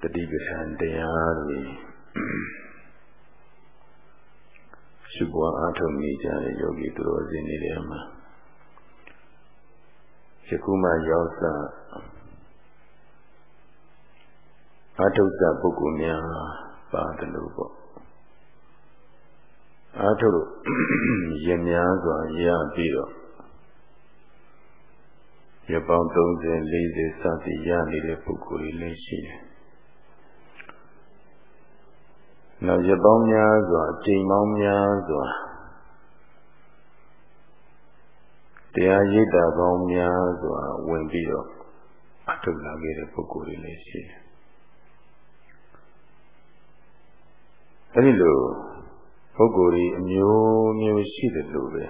တတိပဋ္ဌာန်တရားတွေရှုပွားအားထုတ်နေကြတဲ့ယောဂီသူတော်စင်တွေထဲမှာယခုမှရောက်စားအားထုတ်စပုဂ္ဂိုလ်များပါတယ်လို့ပေါ့အားထုတ်လို့ရများစွာရပြီးတော့ ရပေါင်း30 40စသည်ရနေတဲ့ပုဂ္ဂိုလ်တွေလည်းရှိတယ်နောက်ရပေါင်းများစွာအချိန်ပေါင်းများစွာတရားရိပ်တာပေါင်းများစွာဝင်ပြီးတော့အထုလာခဲ့တဲ့ပုဂ္ဂိုလ်တွေလည်းရှိတယ်။အဲဒီလိုပုဂ္ဂိုလ်တွေအမျိုးမျိုးရှိတယ်လို့ပဲ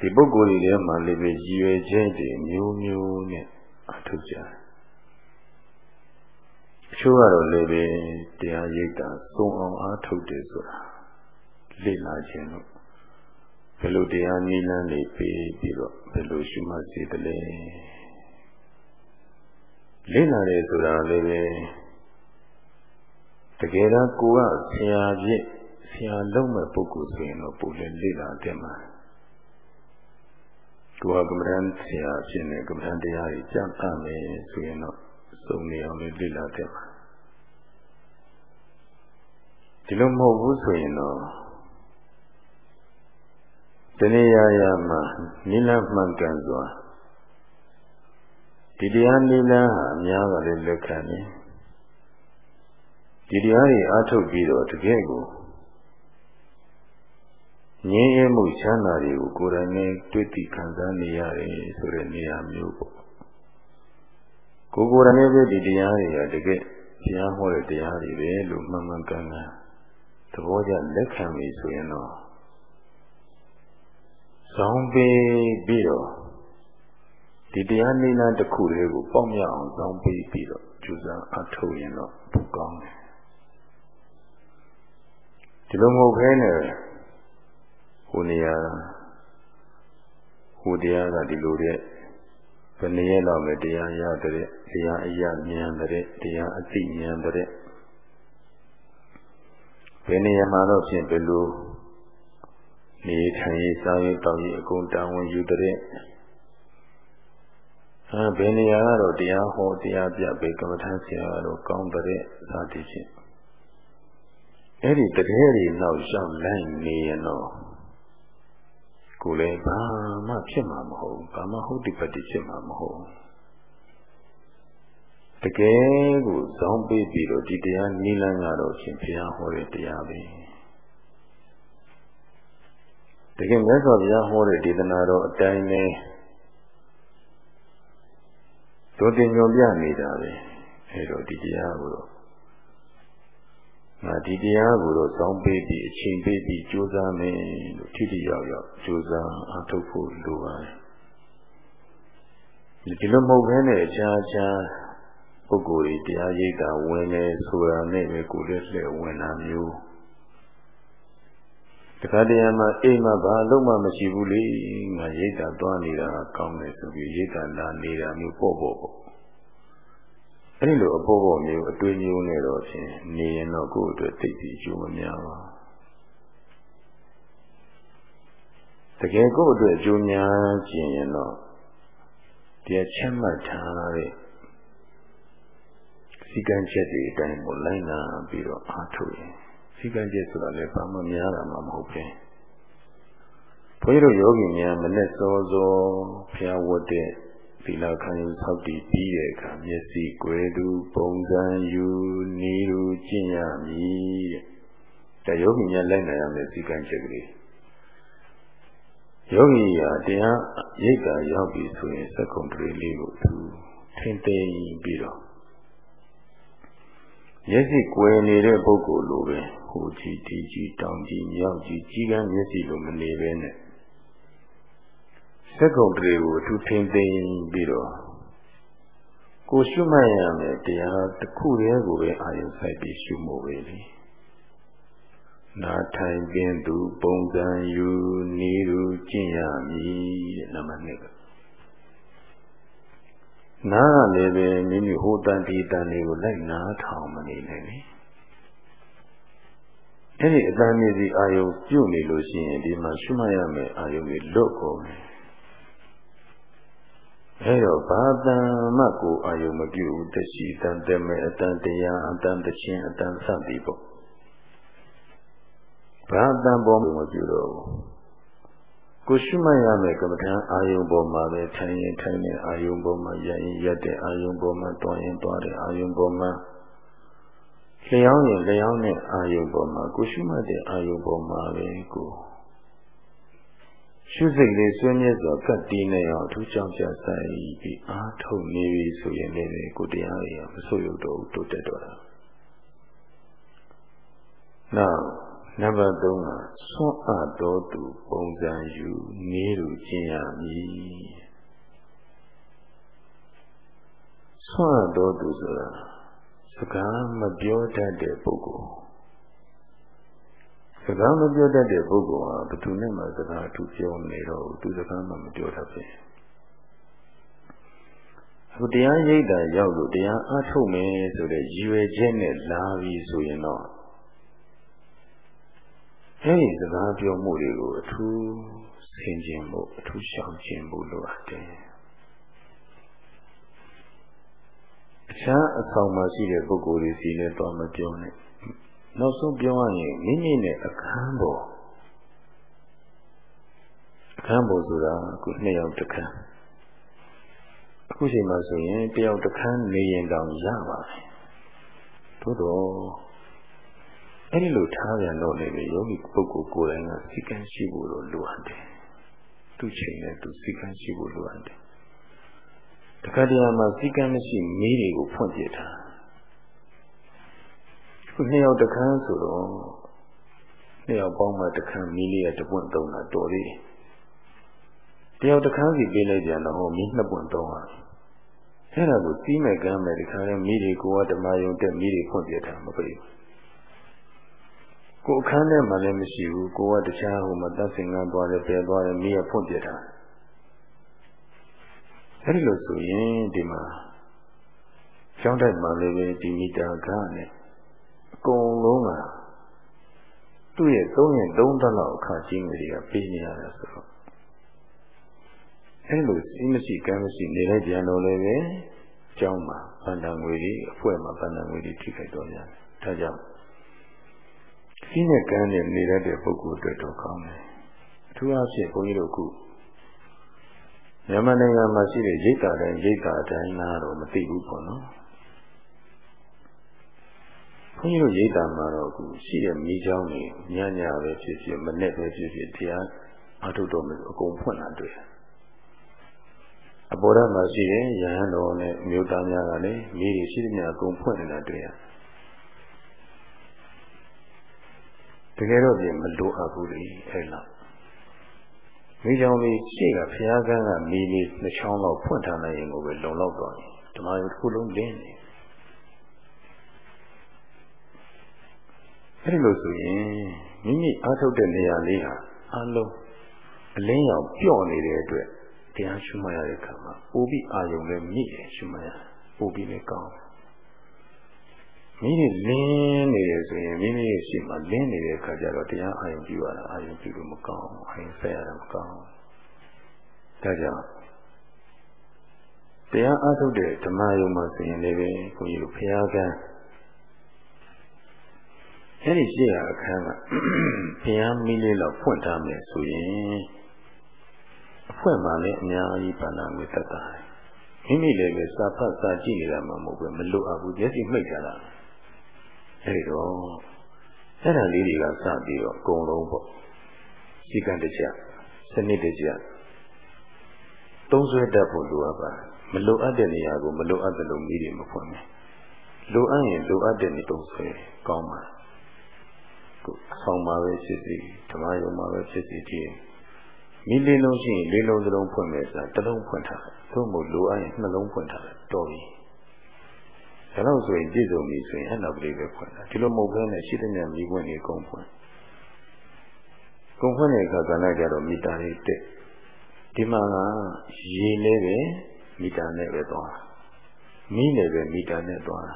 ဒီပုဂ္ဂိုလ်တွေထဲမှာလည်းပဲရည်ရွယ်ချက်တွေမျိုးမျိုးနဲ့အထုကြတယ်အချို့ကတော့လည်းပဲတရားရိပ်တာစုံအောင်အားထုတ်တယ်ဆိုတာလေ့လာခြင်းလို့ဘယ်လိုတရားနည်းလမ်းတွေပြီးပြီးတော့ဘယ်လိုရှုမှတ်စေတလဲလေ့လာတယ်ဆိုတာလည်းပဲတကယ်တော့ကိုကဆရာပြည့်ဆရာလုံးမဲ့ပုဂ္ဂိုလ်ဆိုရင်တော့ပုံလေလေ့လာတယ်မှာ ကိုကကမ္ဘာဆရာဖြစ်နေကမ္ဘာတရားကြီးကြားအပ်မယ်ဆိုရင်တော့စုံနေအောင်လေ့လာတယ်မှာဒီလိုမဟုတ်ဘူးဆိုရင်တော့တဏှာရာမှာနိလမှန်ကန်စွာဒီတရားနိလဟာအများကလည်းလက်ခံတယ်ဒီတရားတွေအားထုတ်ပြီးတော့တကယ်ကို ငြင်းရမှုချမ်းသာတွေကိုကိုယ်တိုင်နဲ့တွေ့သိခံစားနေရတယ်ဆိုတဲ့နေရာမျိုးပေါ့ကိုယ်ကိုယ်တိုင်နဲ့ပဲဒီတရားတွေကတကယ်ဘုရားဟောတဲ့တရားတွေပဲလို့မှန်မှန်ကန်ကန်သဘောကျလက်ခံပြီဆိုရင်တော့ဇောင်းပေးပြီးတော့ဒီတရားနိလတစ်ခုလေးကိုပေါက်မြောက်အောင်ဇောင်းပေးပြီးတော့ကျူစားအထုတ်ရင်တော့ဘုကောင်းတယ်ဒီလိုမဟုတ်ခဲနဲ့ ဟိုနေရာဟိုတရားကဒီလိုတဲ့ဘယ်နည်းလောက်လဲတရားရတဲ့တရားအယဉာဏ်တဲ့တရားအသိဉာဏ်တဲ့ဘယ်နေရာမှာတော့ဖြင့်ဘယ်လိုနေထိုင်ရေးစားရေးတောက်ရေးအကုန်တာဝန်ယူတဲ့အဲဘယ်နေရာကတော့တရားဟောတရားပြဘေကမ္မထဆရာကတော့ကောင်းတဲ့သာတိဖြင့်အဲ့ဒီတကယ်ကြီးနောက်ရှောက်လိုက်နေရင်တော့ ကိုယ်လည်းဘာမှဖြစ်မှာမဟုတ်ဘာမှဟုတ်တိပတ္တိဖြစ်မှာမဟုတ်တကယ်ကိုဇောင်းပေးပြီးတော့ဒီတရားနိလန်းကတော့ရှင်ဘုရားဟောတဲ့တရားပဲတကယ်မြတ်စွာဘုရားဟောတဲ့ဒေသနာတော်အတိုင်းပဲတို့တင်ညွန်ပြနေတာပဲအဲတော့ဒီတရားကိုတော့ ငါဒီတရားကိုတော့စောင်းပေးပြီးအချိန်ပေးပြီးကြိုးစားမယ်လို့ထိထိရောက်ရောက်ကြိုးစားအထောက်ဖို့လိုပါတယ်ဒီလိုမဟုတ်ဘဲနဲ့အခြားခြားပုဂ္ဂိုလ်တွေတရားရိပ်တာဝင်နေဆိုတာနဲ့ပဲကိုယ်လက်လက်ဝင်တာမျိုးတခါတည်းမှာအိမ်မှာဘာလို့မှမရှိဘူးလေငါရိပ်တာသွားနေတာကောင်းတယ်ဆိုပြီးရိပ်တာလာနေတာမျိုးပေါ့ပေါ့ပေါ့ အဲ့ဒီလိုအဖို့ဖို့မျိုးအတွေ့အမျိုးနဲ့တော့ဖြင့်နေရင်တော့ကိုယ့်အတွက်သိပြီးအကျိုးမများပါတကယ်ကိုယ့်အတွက်အကျိုးများခြင်းရင်တော့တရားချမ်းမှတ်ထားတဲ့စီကံချက်တွေအတိုင်းကိုလိုက်နာပြီးတော့အားထုတ်ရင်စီကံချက်ဆိုတာလည်းဘာမှများတာမှမဟုတ်ပဲဘုန်းကြီးတို့ယောဂီများမနဲ့စောစောဖျားဝတ်တဲ့ သီလခံယူဆောက်တည်ပြီးတဲ့အခါမျက်စိကွယ်သူပုံစံယူနေသူကျင့်ရမည်တဲ့ယောဂီများလိုက်နိုင်ရမယ်စီကံချက်ကလေးယောဂီဟာတရားရိပ်တာရောက်ပြီဆိုရင်စက္ကုံတရေလေးကိုသူထင်သိပြီးတော့မျက်စိကွယ်နေတဲ့ပုဂ္ဂိုလ်လိုပဲဟိုကြည့်ဒီကြည့်တောင်ကြည့်မြောက်ကြည့်ကြီးကန်းမျက်စိလိုမနေပဲနဲ့ စက်ကုံတွေကိုအထူးထိမ့်သိမ့်ပြီးတော့ကိုရှုမှတ်ရမယ်တရားတစ်ခုတည်းကိုပဲအာရုံစိုက်ပြီးရှုမှုပဲလေနာထိုင်ပင်သူပုံစံယူနေသူကျင့်ရမည်တဲ့နံပါတ်1ကနားကလည်းပဲမိမိဟိုတန်ဒီတန်တွေကိုလိုက်နားထောင်မနေနဲ့လေအဲ့ဒီအတန်မြည်စီအာယုံပြုတ်နေလို့ရှိရင်ဒီမှာရှုမှတ်ရမယ်အာယုံတွေလွတ်ကုန်တယ် အဲ့တော့ဘာတန်မှကိုအာယုံမပြုတ်တရှိတန်တယ်မဲ့အတန်တရားအတန်တချင်းအတန်စသည်ပေါ့ဘာတန်ပေါ်မပြုတ်တော့ဘူးကိုရှုမှတ်ရမယ်ကမ္မထံအာယုံပေါ်မှာပဲထိုင်ရင်ထိုင်တဲ့အာယုံပေါ်မှာရရင်ရက်တဲ့အာယုံပေါ်မှာတွားရင်တွားတဲ့အာယုံပေါ်မှာလျှောင်းရင်လျှောင်းတဲ့အာယုံပေါ်မှာကိုရှုမှတ်တဲ့အာယုံပေါ်မှာပဲကို ရှုစိတ်လေးဆွေးမြဲစွာကတ်တီးနေအောင်အထူးကြောင့်ကြဆိုင်ပြီးအားထုတ်နေပြီဆိုရင်လည်းကိုတရားရမဆို့ရုပ်တော့တိုးတက်တော့တာနောက်နံပါတ်3ကဆွမ်းအပ်တော်သူပုံစံယူနေလူကျင့်ရမည်ဆွမ်းအပ်တော်သူဆိုတာစကားမပြောတတ်တဲ့ပုဂ္ဂိုလ် စကားမပြောတတ်တဲ့ပုဂ္ဂိုလ်ဟာဘယ်သူနဲ့မှစကားအထူးပြောနေတော့သူစကားမှမပြောတတ်ဘူးအခုတရားရိပ်တာရောက်လို့တရားအားထုတ်မယ်ဆိုတဲ့ရည်ရွယ်ချက်နဲ့လာပြီဆိုရင်တော့အဲဒီစကားပြောမှုတွေကိုအထူးဆင်ခြင်ဖို့အထူးရှောင်ကျဉ်ဖို့လိုအပ်တယ်။အခြားအဆောင်မှာရှိတဲ့ပုဂ္ဂိုလ်တွေစီလည်းတော့မပြောနဲ့။ နောက်ဆုံးပြောရရင်မိမိနဲ့အခန်းပေါ်အခန်းပေါ်ဆိုတာအခုနှစ်ယောက်တစ်ခန်းအခုချိန်မှာဆိုရင်တယောက်တစ်ခန်းနေရင်တောင်ရပါတယ်။သို့တော့အဲ့ဒီလိုထားပြန်တော့လေယောဂီပုဂ္ဂိုလ်ကိုယ်တိုင်ကစိတ်ကန်းရှိဖို့လိုလိုအပ်တယ်။သူ့ချိန်နဲ့သူစိတ်ကန်းရှိဖို့လိုအပ်တယ်။တခါတည်းမှာစိတ်ကန်းမရှိမီးတွေကိုဖွင့်ပြထား။ခု နှစ်ယောက်တခန်းဆိုတော့နှစ်ယောက်ပေါင်းမှတခန်းမီးလေးကတပွင့်သုံးတာတော်သေးတယ်။တယောက်တခန်းစီပေးလိုက်ပြန်တော့မီးနှစ်ပွင့်သုံးပါအဲ့ဒါကိုစီးမဲ့ကမ်းမဲ့ဒီခါလေးမိတွေကိုကဓမ္မယုံတက်မိတွေဖွင့်ပြထားမပြေဘူးကိုအခန်းထဲမှာလည်းမရှိဘူးကိုကတခြားဟိုမှာတတ်စင်ကန်းသွားတယ်ပြန်သွားတယ်မိရဖွင့်ပြတာအဲဒီလိုဆိုရင်ဒီမှာကျောင်းတိုက်မှာလည်းပဲဒီမီတာခါနဲ့ အကုန်လုံးကသူ့ရဲ့သုံးရင်သုံးသက်လောက်အခါကြီးငွေတွေကပေးနေရတယ်ဆိုတော့အဲဒီလိုစီးမရှိကမ်းမရှိနေတဲ့ကြံတော်လည်းပဲကျောင်းမှာဗန္ဒငွေတွေအဖွဲ့မှာဗန္ဒငွေတွေထိခိုက်တော့ရတယ်ဒါကြောင့်စီးနဲ့ကမ်းနဲ့နေရတဲ့ပုဂ္ဂိုလ်အတွက်တော့ကောင်းတယ်အထူးအားဖြင့်ဘုန်းကြီးတို့ခုမြန်မာနိုင်ငံမှာရှိတဲ့ရိတ်တာတိုင်းရိတ်တာတိုင်းလားတော့မသိဘူးပေါ့နော် ဘုန်းကြီးတို့ရိတ်တာမှာတော့ခုရှိတဲ့မိเจ้าနေညညပဲဖြစ်ဖြစ်မနဲ့ပဲဖြစ်ဖြစ်တရားအထုတော်မျိုးအကုန်ဖွင့်လာတွေ့အပေါ်ဓာတ်မှာရှိတဲ့ရဟန်းတော်နဲ့မြို့သားများကလည်းမိတွေရှိတဲ့များအကုန်ဖွင့်နေတာတွေ့ရတယ်တကယ်တော့ပြင်မလိုအပ်ဘူးလေအဲ့လောက်မိကြောင်လေးရှေ့ကဘုရားကန်းကမီလေးနှစ်ချောင်းလောက်ဖွင့်ထားနိုင်ရင်ကိုပဲလုံလောက်သွားတယ်ဓမ္မယုတစ်ခုလုံးလင်းနေ အဲ့ဒီလိုဆိုရင်မိမိအားထုတ်တဲ့နေရာလေးဟာအလုံးအလင်းရောင်ပြော့နေတဲ့အတွက်တရားရှုမှတ်ရတဲ့အခါမှာပိုပြီးအာယုံနဲ့မြင့်ရရှုမှတ်ရပိုပြီးလည်းကောင်းတယ်မိမိလင်းနေတယ်ဆိုရင်မိမိရဲ့ရှိမှလင်းနေတဲ့အခါကျတော့တရားအာရုံပြုရတာအာရုံပြုလို့မကောင်းအာရုံဆက်ရတာမကောင်းဒါကြောင့်တရားအားထုတ်တဲ့ဓမ္မယုံမှာဆိုရင်လည်းပဲခွန်ကြီးတို့ဘုရားက အဲ့ဒီရှိရအခန်းကဘုရားမိလေးလောက်ဖွင့်ထားမယ်ဆိုရင်အဖွင့်မှလည်းအများကြီးပါဏာငွေသက်တာမိမိလည်းပဲစာဖတ်စာကြည့်နေတာမှမဟုတ်ဘူးမလိုအပ်ဘူးမျက်စိမှိတ်ကြတာအဲဒီတော့အဲ့ဒါလေးတွေကစပြီးတော့အကုန်လုံးပေါ့စီကံတကြစနစ်တကြသုံးဆွဲတတ်ဖို့လိုအပ်ပါမလိုအပ်တဲ့နေရာကိုမလိုအပ်တဲ့လိုမိတွေမဖွင့်နဲ့လိုအပ်ရင်လိုအပ်တဲ့နေသုံးဆွဲကောင်းပါ ခုအဆောင်မှာပဲဖြစ်စီဓမ္မယုံမှာပဲဖြစ်စီကြည့်မိလေးလုံးရှိရင်လေးလုံးစလုံးဖွင့်မယ်ဆိုတာတစ်လုံးဖွင့်ထားတယ်သို့မဟုတ်လိုအပ်ရင်နှလုံးဖွင့်ထားတယ်တော်ပြီဒါတော့ဆိုရင်ပြည့်စုံပြီဆိုရင်အဲ့နောက်ကလေးပဲဖွင့်တာဒီလိုမဟုတ်ဘဲနဲ့ရှိတဲ့ညမိပွင့်နေကုန်ဖွင့်ကုန်ခွင့်တဲ့အခါကလည်းကြတော့မီတာတွေတက်ဒီမှာကရေလည်းပဲမီတာနဲ့ပဲသွားမီးလည်းပဲမီတာနဲ့သွား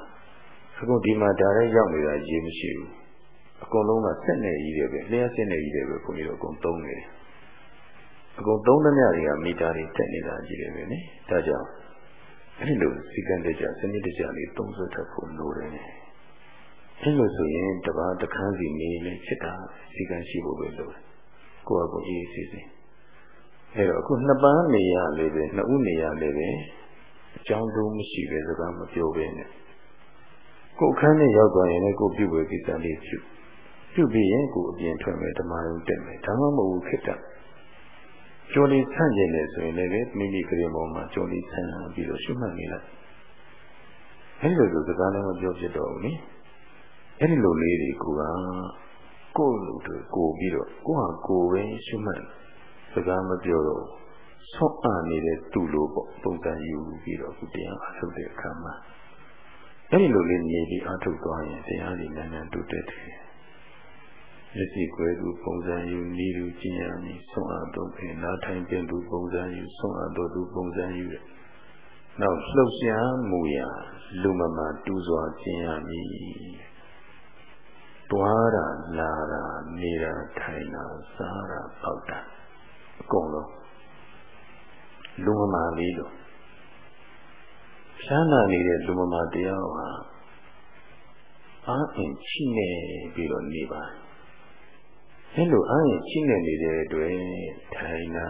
အခုဒီမှာဒါလည်းရောက်နေတာရေမရှိဘူး အကုန်လုံးကဆက်နေကြီးတယ်ပဲလျှက်ဆက်နေကြီးတယ်ပဲခွန်ကြီးတို့အကုန်သုံးနေတယ်အကုန်သုံးသမျှတွေကမီတာတွေတက်နေတာကြီးတယ်ပဲနိဒါကြောင့်အဲ့လိုစီကံတကြစနစ်တကျလေးသုံးစွဲတတ်ဖို့လိုတယ်အဲ့လိုဆိုရင်တပါးတခန်းစီနေလေဖြစ်တာစီကံရှိဖို့ပဲလိုတယ်ကိုယ့်အကိုအေးအေးဆေးဆေးအဲ့တော့အခုနှစ်ပန်းနေရလေးပဲနှစ်ဦးနေရလေးပဲအကြောင်းတူးမရှိပဲစကားမပြောဘဲနဲ့ကိုယ်ခန်းနဲ့ရောက်သွားရင်လည်းကိုပြုဝေကိစ္စလေးပြု ပြုပြီးရင်ကိုအပြင်ထွက်မယ်ဓမ္မယုံတက်မယ်ဒါမှမဟုတ်ခက်တာကြိုးလေးဆန့်ကျင်နေဆိုရင်လည်းမိမိကလေးပေါ်မှာကြိုးလေးဆန့်ပြီးတော့ရှုမှတ်နေလိုက်အဲ့လိုလိုစကားလည်းမပြောဖြစ်တော့ဘူးနိအဲ့ဒီလိုလေးတွေကိုကကိုယ်လူတွေကိုပြီးတော့ကိုယ့်ဟာကိုယ်ပဲရှုမှတ်စကားမပြောတော့ဆော့အနေတဲ့သူ့လိုပေါ့ပုံစံယူပြီးတော့ခုတရားအထုတ်တဲ့အခါမှာအဲ့ဒီလိုလေးနေပြီးအထုတ်သွားရင်တရားကြီးနန်းနန်းတိုးတက်တယ် မျက်စိကွယ်သူပုံစံယူနီးသူကျင်ရမည်ဆုံးအပ်တော့ခေနားထိုင်ပြင်သူပုံစံယူဆုံးအပ်တော့သူပုံစံယူတဲ့နောက်လှုပ်ရှားမှုရာလူမမာတူစွာကျင်ရမည်တွားတာလာတာနေတာထိုင်တာစားတာပေါက်တာအကုန်လုံးလူမမာလေးလို့ရှမ်းနာနေတဲ့လူမမာတရားဟာအားအင်ချိနေပြီးတော့နေပါတယ် အဲလိုအားရင်ချိနေနေတဲ့အတွက်ထိုင်တာ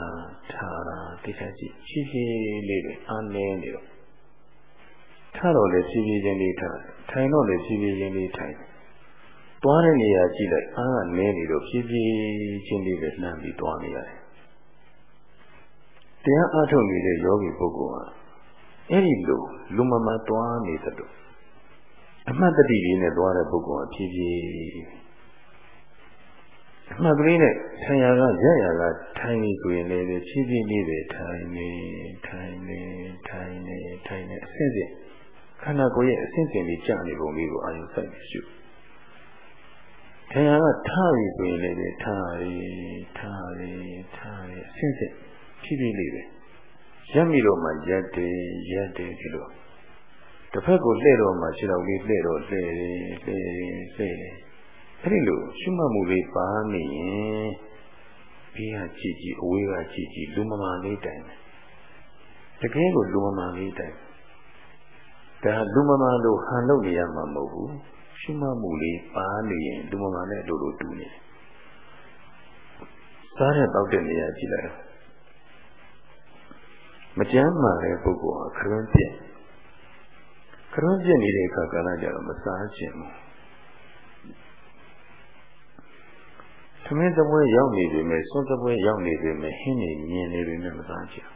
ထားတာတိကျကြည့်ဖြည်းဖြည်းလေးတွေအားနေနေတော့ထားတော့လေဖြည်းဖြည်းချင်းလေးထားထိုင်တော့လေဖြည်းဖြည်းချင်းလေးထိုင်သွားတဲ့နေရာကြည့်လိုက်အားကနည်းနေတော့ဖြည်းဖြည်းချင်းလေးပဲလှမ်းပြီးသွားနေရတယ်တရားအားထုတ်နေတဲ့ယောဂီပုဂ္ဂိုလ်ဟာအဲ့ဒီလိုလူမမသွားနေသလိုအမှတ်တတိလေးနဲ့သွားတဲ့ပုဂ္ဂိုလ်ဟာဖြည်းဖြည်းအ မှတ်ကလေးနဲ့ထိုင်ရကရရကထိုင်နေဆိုရင်လည်းဖြည်းဖြည်းလေးပဲထိုင်နေထိုင်နေထိုင်နေထိုင်နေအစစ်စစ်ခန္ဓာကိုယ်ရဲ့အစစ်စစ်လေးကြာနေပုံလေးကိုအာရုံစိုက်ရှုထိုင်ရကထားပြီဆိုရင်လည်းထားရီထားရီထားရီအစစ်စစ်ဖြည်းဖြည်းလေးပဲရက်မိတော့မှရက်တယ်ရက်တယ်ဒီလိုတစ်ဖက်ကိုလှည့်တော့မှခြေတော်လေးလှည့်တော့လှည့်တယ်လှည့်တယ်လှည့်တယ် အဲ့ဒီလိုရှုမှတ်မှုလေးပါနေရင်ဘေးကကြည့်ကြည့်အဝေးကကြည့်ကြည့်လူမမာလေးတိုင်တကယ်ကိုလူမမာလေးတိုင်ဒါလူမမာလို့ဟန်လို့နေရမှာမဟုတ်ဘူးရှုမှတ်မှုလေးပါနေရင်လူမမာနဲ့တို့လိုတူနေတယ်စားတဲ့တောက်တဲ့နေရာကြည့်လိုက်မကြမ်းမာတဲ့ပုဂ္ဂိုလ်ဟာခရွန်းပြက်ခရွန်းပြက်နေတဲ့အခါကလည်းကြတော့မစားခြင်းဘူး သမင်းသပွဲရောက်နေပြီမဲ့စွန်းသပွဲရောက်နေပြီမဲ့ဟင်းနေမြင်နေပြီမဲ့မစားချင်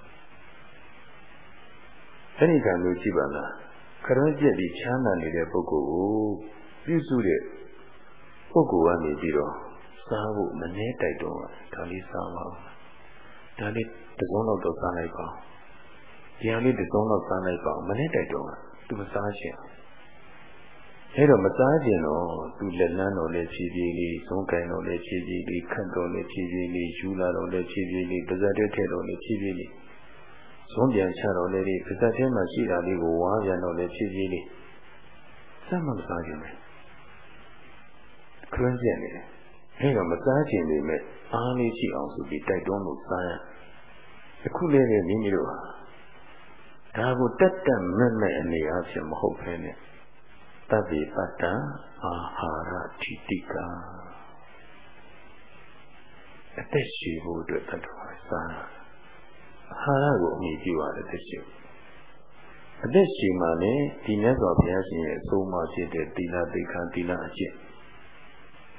အဲ့ဒီကံမျိုးကြည့်ပါလားခရမ်းကျက်ပြီးချမ်းသာနေတဲ့ပုဂ္ဂိုလ်ကိုပြုစုတဲ့ပုဂ္ဂိုလ်ကနေပြီးတော့စားဖို့မနှဲတိုက်တော့ဒါလေးစားပါဦးဒါလေးတစ်စုံတော့တော့စားလိုက်ပါဒီဟာလေးတစ်စုံတော့စားလိုက်ပါမနှဲတိုက်တော့သူမစားချင်ဘူး အဲ့တော့မစားကျင်တော့သူလက်လန်းတော့လည်းဖြည်းဖြည်းလေးသုံးကင်တော့လည်းဖြည်းဖြည်းလေးခတ်တော့လည်းဖြည်းဖြည်းလေးယူလာတော့လည်းဖြည်းဖြည်းလေးပါဇက်တဲ့ထဲတော့လည်းဖြည်းဖြည်းလေးသုံးပြန်ချတော့လည်းဒီပါဇက်ထဲမှာရှိတာလေးကိုဝါးပြန်တော့လည်းဖြည်းဖြည်းလေးစမ်းမမစားကျင်ဘူးခရမ်းကျင်နေတယ်အဲ့တော့မစားကျင်နေမဲ့အားလေးရှိအောင်ဆိုပြီးတိုက်တွန်းလို့စားရအခုလေးလေးမိမိတို့ဟာဒါကိုတက်တက်မဲ့မဲ့အနေအချင်းမဟုတ်ဘဲနဲ့ သဗ္ဗေပတ္တအာဟာရထိတိကအသက်ရှိဖို့အတွက်တတ်တော်စားအာဟာရကိုအမိပြုရတယ်သက်ရှိအသက်ရှိမှလည်းဒီမြတ်စွာဘုရားရှင်ရဲ့အဆုံးအမဖြစ်တဲ့သီလသိက္ခာသီလအကျင့်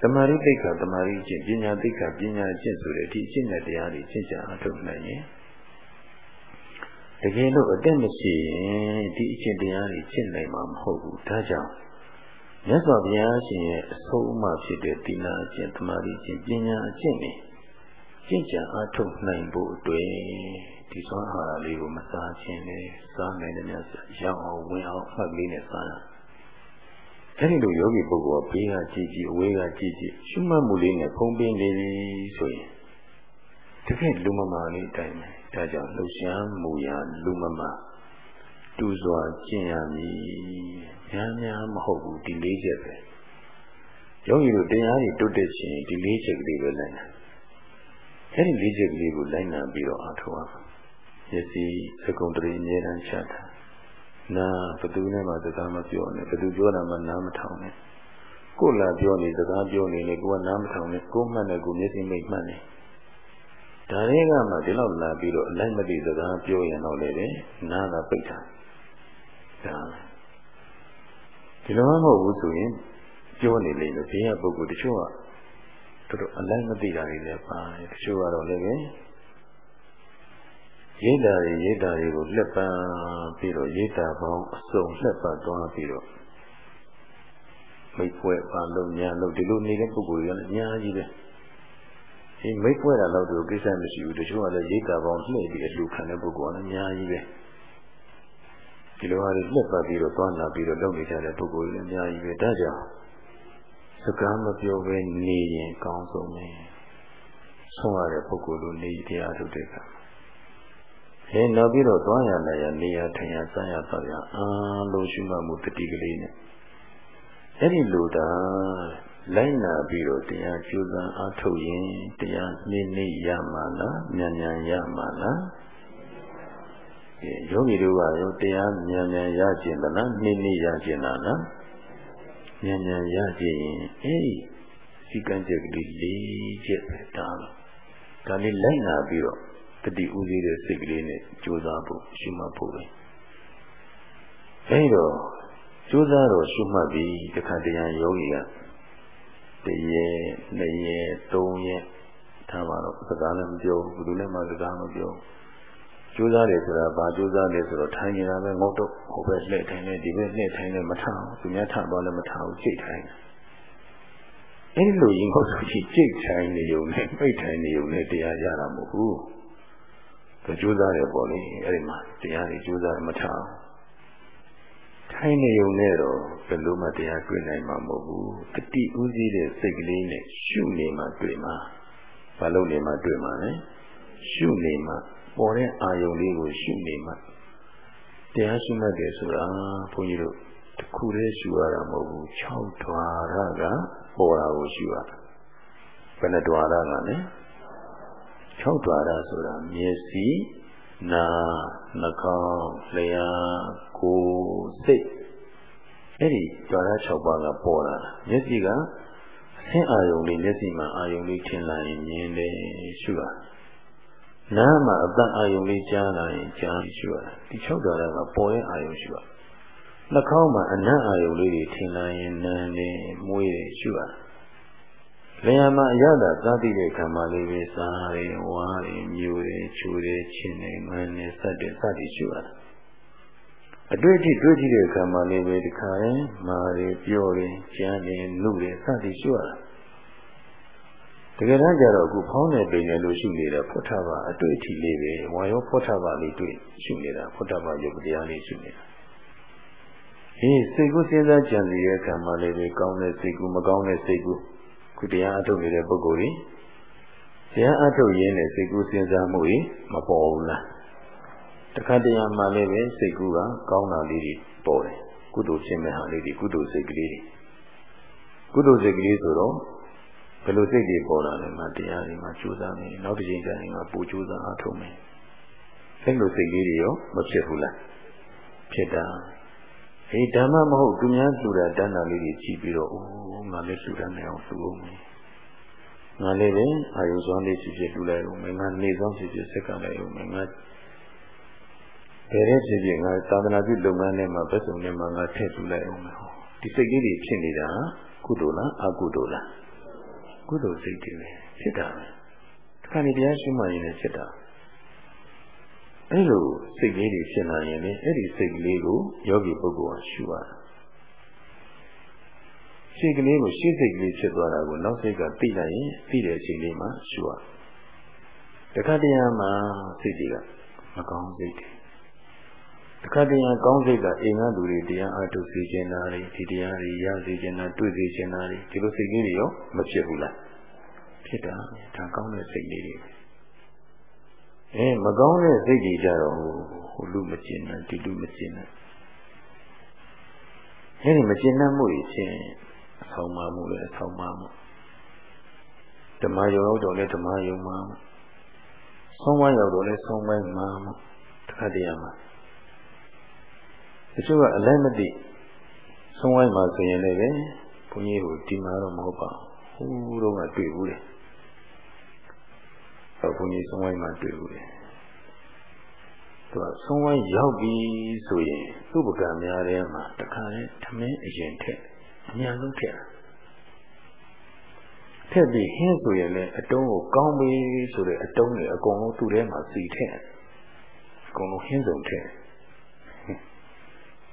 တမာရိသိက္ခာတမာရိအကျင့်ပညာသိက္ခာပညာအကျင့်ဆိုတဲ့ဒီအကျင့်နဲ့တရားတွေရှင်းချအားထုတ်နိုင်ရင်တ ကယ်လို့အတက်မရှိရင်ဒီအကျင့်တရားတွေရှင်းနိုင်မှာမဟုတ်ဘူးဒါကြောင့်မြတ်စွာဘုရားရှင်ရဲ့အဆုံးအမဖြစ်တဲ့သီလအကျင့်သမာဓိအကျင့်ပညာအကျင့်တွေကျင့်ကြံအားထုတ်နိုင်ဖို့အတွက်ဒီသောအာဟာရလေးကိုမစားခြင်းနဲ့စားနိုင်တဲ့များရောက်အောင်ဝင်အောင်မှတ်လေးနဲ့စားရအဲ့ဒီလိုယောဂီပုဂ္ဂိုလ်ဘေးကကြည်ကြည်အဝေးကကြည်ကြည်ရှုမှတ်မှုလေးနဲ့ဖုံးပင်းနေပြီဆိုရင်တကယ်လူမမာလေးတိုင်းပဲ ဒါကြောင့်လှုပ်ရှားမှုရာလူမမာတူစွာကျင့်ရမည်များများမဟုတ်ဘူးဒီလေးချက်ပဲယောဂီတို့တရားတွေတုတ်တက်ခြင်းဒီလေးချက်ကလေးပဲလိုက်နာအဲ့ဒီလေးချက်ကလေးကိုလိုက်နာပြီးတော့အားထုတ်ရမှာမျက်စိသကုံတရီအမြဲတမ်းချတာနာဘသူနဲ့မှစကားမပြောနဲ့ဘသူပြောတာမှနားမထောင်နဲ့ကိုယ်လာပြောနေစကားပြောနေလေကိုကနားမထောင်နဲ့ကိုမှတ်နဲ့ကိုမျက်စိမိတ်မှတ်နေ ဒါတွေကမှဒီလောက်လာပြီးတော့အလိုက်မသိစကားပြောရင်တော့လေနားကပိတ်တာဒါဒီလိုမှမဟုတ်ဘူးဆိုရင်ပြောနေလိမ့်မယ်ဘေးကပုဂ္ဂိုလ်တချို့ကတော်တော်အလိုက်မသိတာတွေလည်းပါတယ်တချို့ကတော့လည်းပဲရိတ်တာတွေရိတ်တာတွေကိုလက်ပန်းပြီးတော့ရိတ်တာပေါင်းအစုံလက်ပတ်သွားပြီးတော့မိတ်ပွဲပါလို့ညာလို့ဒီလိုနေတဲ့ပုဂ္ဂိုလ်တွေကလည်းအများကြီးပဲ ဒီမိတ်ပွဲတာတော့သူကိစ္စမရှိဘူးတချို့ကလည်းရိတ်တာပေါင်းလှည့်ပြီးအလူခံတဲ့ပုဂ္ဂိုလ်ကလည်းအများကြီးပဲဒီလိုဟာတွေလက်ပတ်ပြီးတော့သွားလာပြီးတော့လုပ်နေကြတဲ့ပုဂ္ဂိုလ်တွေလည်းအများကြီးပဲဒါကြောင့်စကားမပြောဘဲနေရင်ကောင်းဆုံးပဲဆုံးရတဲ့ပုဂ္ဂိုလ်လိုနေတရားထုတ်တဲ့အခါအဲနောက်ပြီးတော့သွားရလာရနေရထိုင်ရစားရတော့ရအားလုံးရှိမှမှုတတိကလေးနဲ့အဲ့ဒီလိုတာ လိုက်နာပြီးတော့တရားကျိုးစားအားထုတ်ရင်တရားနှင်းနှိရမှာလားဉာဏ်ဉာဏ်ရမှာလားယောဂီတို့ကရောတရားဉာဏ်ဉာဏ်ရခြင်းသလားနှင်းနှိရခြင်းလားဉာဏ်ဉာဏ်ရခြင်းရင်အဲ့ဒီစီကံချက်ကလေး၄ချက်ပဲဒါလို့ဒါလေးလိုက်နာပြီးတော့တတိဥစည်းတဲ့စိတ်ကလေးနဲ့ကြိုးစားဖို့ရှုမှတ်ဖို့ပဲအဲဒီတော့ကြိုးစားတော့ရှုမှတ်ပြီးတခါတရံယောဂီက တရေနှစ်ရေသုံးရေထားပါတော့စကားလည်းမပြောဘူးဘယ်သူနဲ့မှစကားမပြောကြိုးစားတယ်ဆိုတာဘာကြိုးစားလဲဆိုတော့ထိုင်နေတာပဲငုတ်တော့ဟိုဘက်လှည့်ထိုင်နေဒီဘက်လှည့်ထိုင်နေမထအောင်သူများထတော့လည်းမထအောင်ကြိတ်ထိုင်အဲ့ဒီလိုရင်ဟုတ်ဆိုကြိတ်ထိုင်နေုံနဲ့ပိတ်ထိုင်နေုံနဲ့တရားရတာမဟုတ်ဘူးသူကြိုးစားတယ်ပေါ့လေအဲ့ဒီမှာတရားတွေကြိုးစားမထအောင် ထိုင်နေုံနဲ့တော့ဘယ်လိုမှတရားတွေ့နိုင်မှာမဟုတ်ဘူးတတိဥစည်းတဲ့စိတ်ကလေးနဲ့ရှုနေမှတွေ့မှာဘာလို့နေမှတွေ့မှာလဲရှုနေမှပေါ်တဲ့အာယုံလေးကိုရှုနေမှတရားရှုမှတ်တယ်ဆိုတာဘုန်းကြီးတို့တခုတည်းရှုရတာမဟုတ်ဘူး6ဓွာရကပေါ်တာကိုရှုရတာဘယ်နှဓွာရကလဲ6ဓွာရဆိုတာမျက်စိ နာနှာခေါင်းလျှာကိုယ်စိတ်အဲ့ဒီဓွာရ6ပါးကပေါ်လာတာမျက်စိကအဆင်းအာယုံလေးမျက်စိမှာအာယုံလေးထင်လာရင်မြင်တယ်ရှုရနားမှာအတန်အာယုံလေးကြားလာရင်ကြားရှုရဒီ6ဓွာရကပေါ်တဲ့အာယုံရှုရနှာခေါင်းမှာအနံ့အာယုံလေးတွေထင်လာရင်နံနေမွေးတယ်ရှုရ လျာမှာအရသာစားသိတဲ့ခံမလေးပဲစားတယ်ဝါတယ်မျိုးတယ်ချူတယ်ချင်းတယ်ငန်းတယ်စက်တယ်စသည်ရှုရတာအတွေ့အထိတွေ့ကြည့်တဲ့ခံမလေးပဲဒီခါရင်မာတယ်ပြောတယ်ကြမ်းတယ်နှုတ်တယ်စသည်ရှုရတာတကယ်တမ်းကျတော့အခုဖောင်းနေပိန်နေလို့ရှိနေတာဖွတ်ထပါအတွေ့အထိလေးပဲဝါရောဖွတ်ထပါလေးတွေ့ရှိနေတာဖွတ်ထပါရုပ်တရားလေးရှိနေတာအေးစိတ်ကူးစဉ်းစားကြံစီတဲ့ခံမလေးပဲကောင်းတဲ့စိတ်ကူးမကောင်းတဲ့စိတ်ကူး ခုတရားအထုတ်နေတဲ့ပုဂ္ဂိုလ်ကြီးတရားအထုတ်ရင်းနဲ့စိတ်ကူးစဉ်းစားမှုကြီးမပေါ်ဘူးလားတခါတရံမှလည်းပဲစိတ်ကူးကကောင်းတာလေးတွေပေါ်တယ်ကုသိုလ်ဖြစ်မဲ့ဟာလေးတွေကုသိုလ်စိတ်ကလေးတွေကုသိုလ်စိတ်ကလေးဆိုတော့ဘယ်လိုစိတ်တွေပေါ်လာလဲမှာတရားတွေမှာကြိုးစားမယ်နောက်တစ်ချိန်ကျရင်ကပူကြိုးစားအားထုတ်မယ်အဲ့လိုစိတ်လေးတွေရောမဖြစ်ဘူးလားဖြစ်တာအေးဓမ္မမဟုတ်သူများလှူတာတဏ္ဍာလေးတွေကြည့်ပြီးတော့အိုး ငါလည်းလှူတာမအောင်လှူအောင်မယ်ငါလည်းပဲအာယုစွမ်းလေးဖြစ်ဖြစ်လှူလိုက်အောင်မယ်ငါနေစွမ်းဖြစ်ဖြစ်စက်ကလိုက်အောင်မယ်ငါဘယ်ရဲ့ဖြစ်ဖြစ်ငါသာသနာပြုလုပ်ငန်းထဲမှာဘက်စုံထဲမှာငါထည့်လှူလိုက်အောင်မယ်ဒီစိတ်ကြီးတွေဖြစ်နေတာကုသိုလ်လားအကုသိုလ်လားကုသိုလ်စိတ်တွေပဲဖြစ်တာပဲဒီကနေ့တရားရှိမှရင်လည်းဖြစ်တာအဲ့လိုစိတ်လေးတွေဖြစ်လာရင်လည်းအဲ့ဒီစိတ်ကလေးကိုယောဂီပုဂ္ဂိုလ်ကရှုရတာ စိတ်ကလေးကိုရှေ့စိတ်ကလေးဖြစ်သွားတာကိုနောက်စိတ်ကသိလိုက်ရင်သိတဲ့အချိန်လေးမှာရှုရတခါတရံမှာစိတ်တွေကမကောင်းစိတ်တွေတတခါတည်းကောင်းစိတ်ကအိမ်ကလူတွေတရားအားထုတ်စေချင်တာတွေဒီတရားတွေရစေချင်တာတွေ့စေချင်တာတွေဒီလိုစိတ်ကလေးတွေရောမဖြစ်ဘူးလားဖြစ်တာဒါကောင်းတဲ့စိတ်လေးတွေအဲမကောင်းတဲ့စိတ်တွေကြတော့ဟိုလူမကျင်နဲ့ဒီလူမကျင်နဲ့အဲဒီမကျင်နဲ့မှုတွေချင်း အဆောင်မမှုလည်းအဆောင်မမှုဓမ္မယုံရောက်တော့လည်းဓမ္မယုံမှာဆုံးမရောက်တော့လည်းဆုံးမမှာတခါတည်းရမှာတချို့ကအလည်းမသိဆုံးဝိုင်းမှာဆိုရင်လည်းပဲဘုန်းကြီးကိုဒီမှာတော့မဟုတ်ပါဘူးဟိုးတော့ကတွေ့ဘူးလေဟောဘုန်းကြီးဆုံးဝိုင်းမှာတွေ့ဘူးလေသူကဆုံးဝိုင်းရောက်ပြီဆိုရင်သူ့ပကံများထဲမှာတခါလဲထမင်းအရင်ထက် အများဆုံးထက်ထက်ပြီးဟင်းဆိုရင်လည်းအတုံးကိုကောင်းပြီဆိုတဲ့အတုံးတွေအကုန်လုံးသူ့ထဲမှာစီထက်အကုန်လုံးဟင်းစုံထက်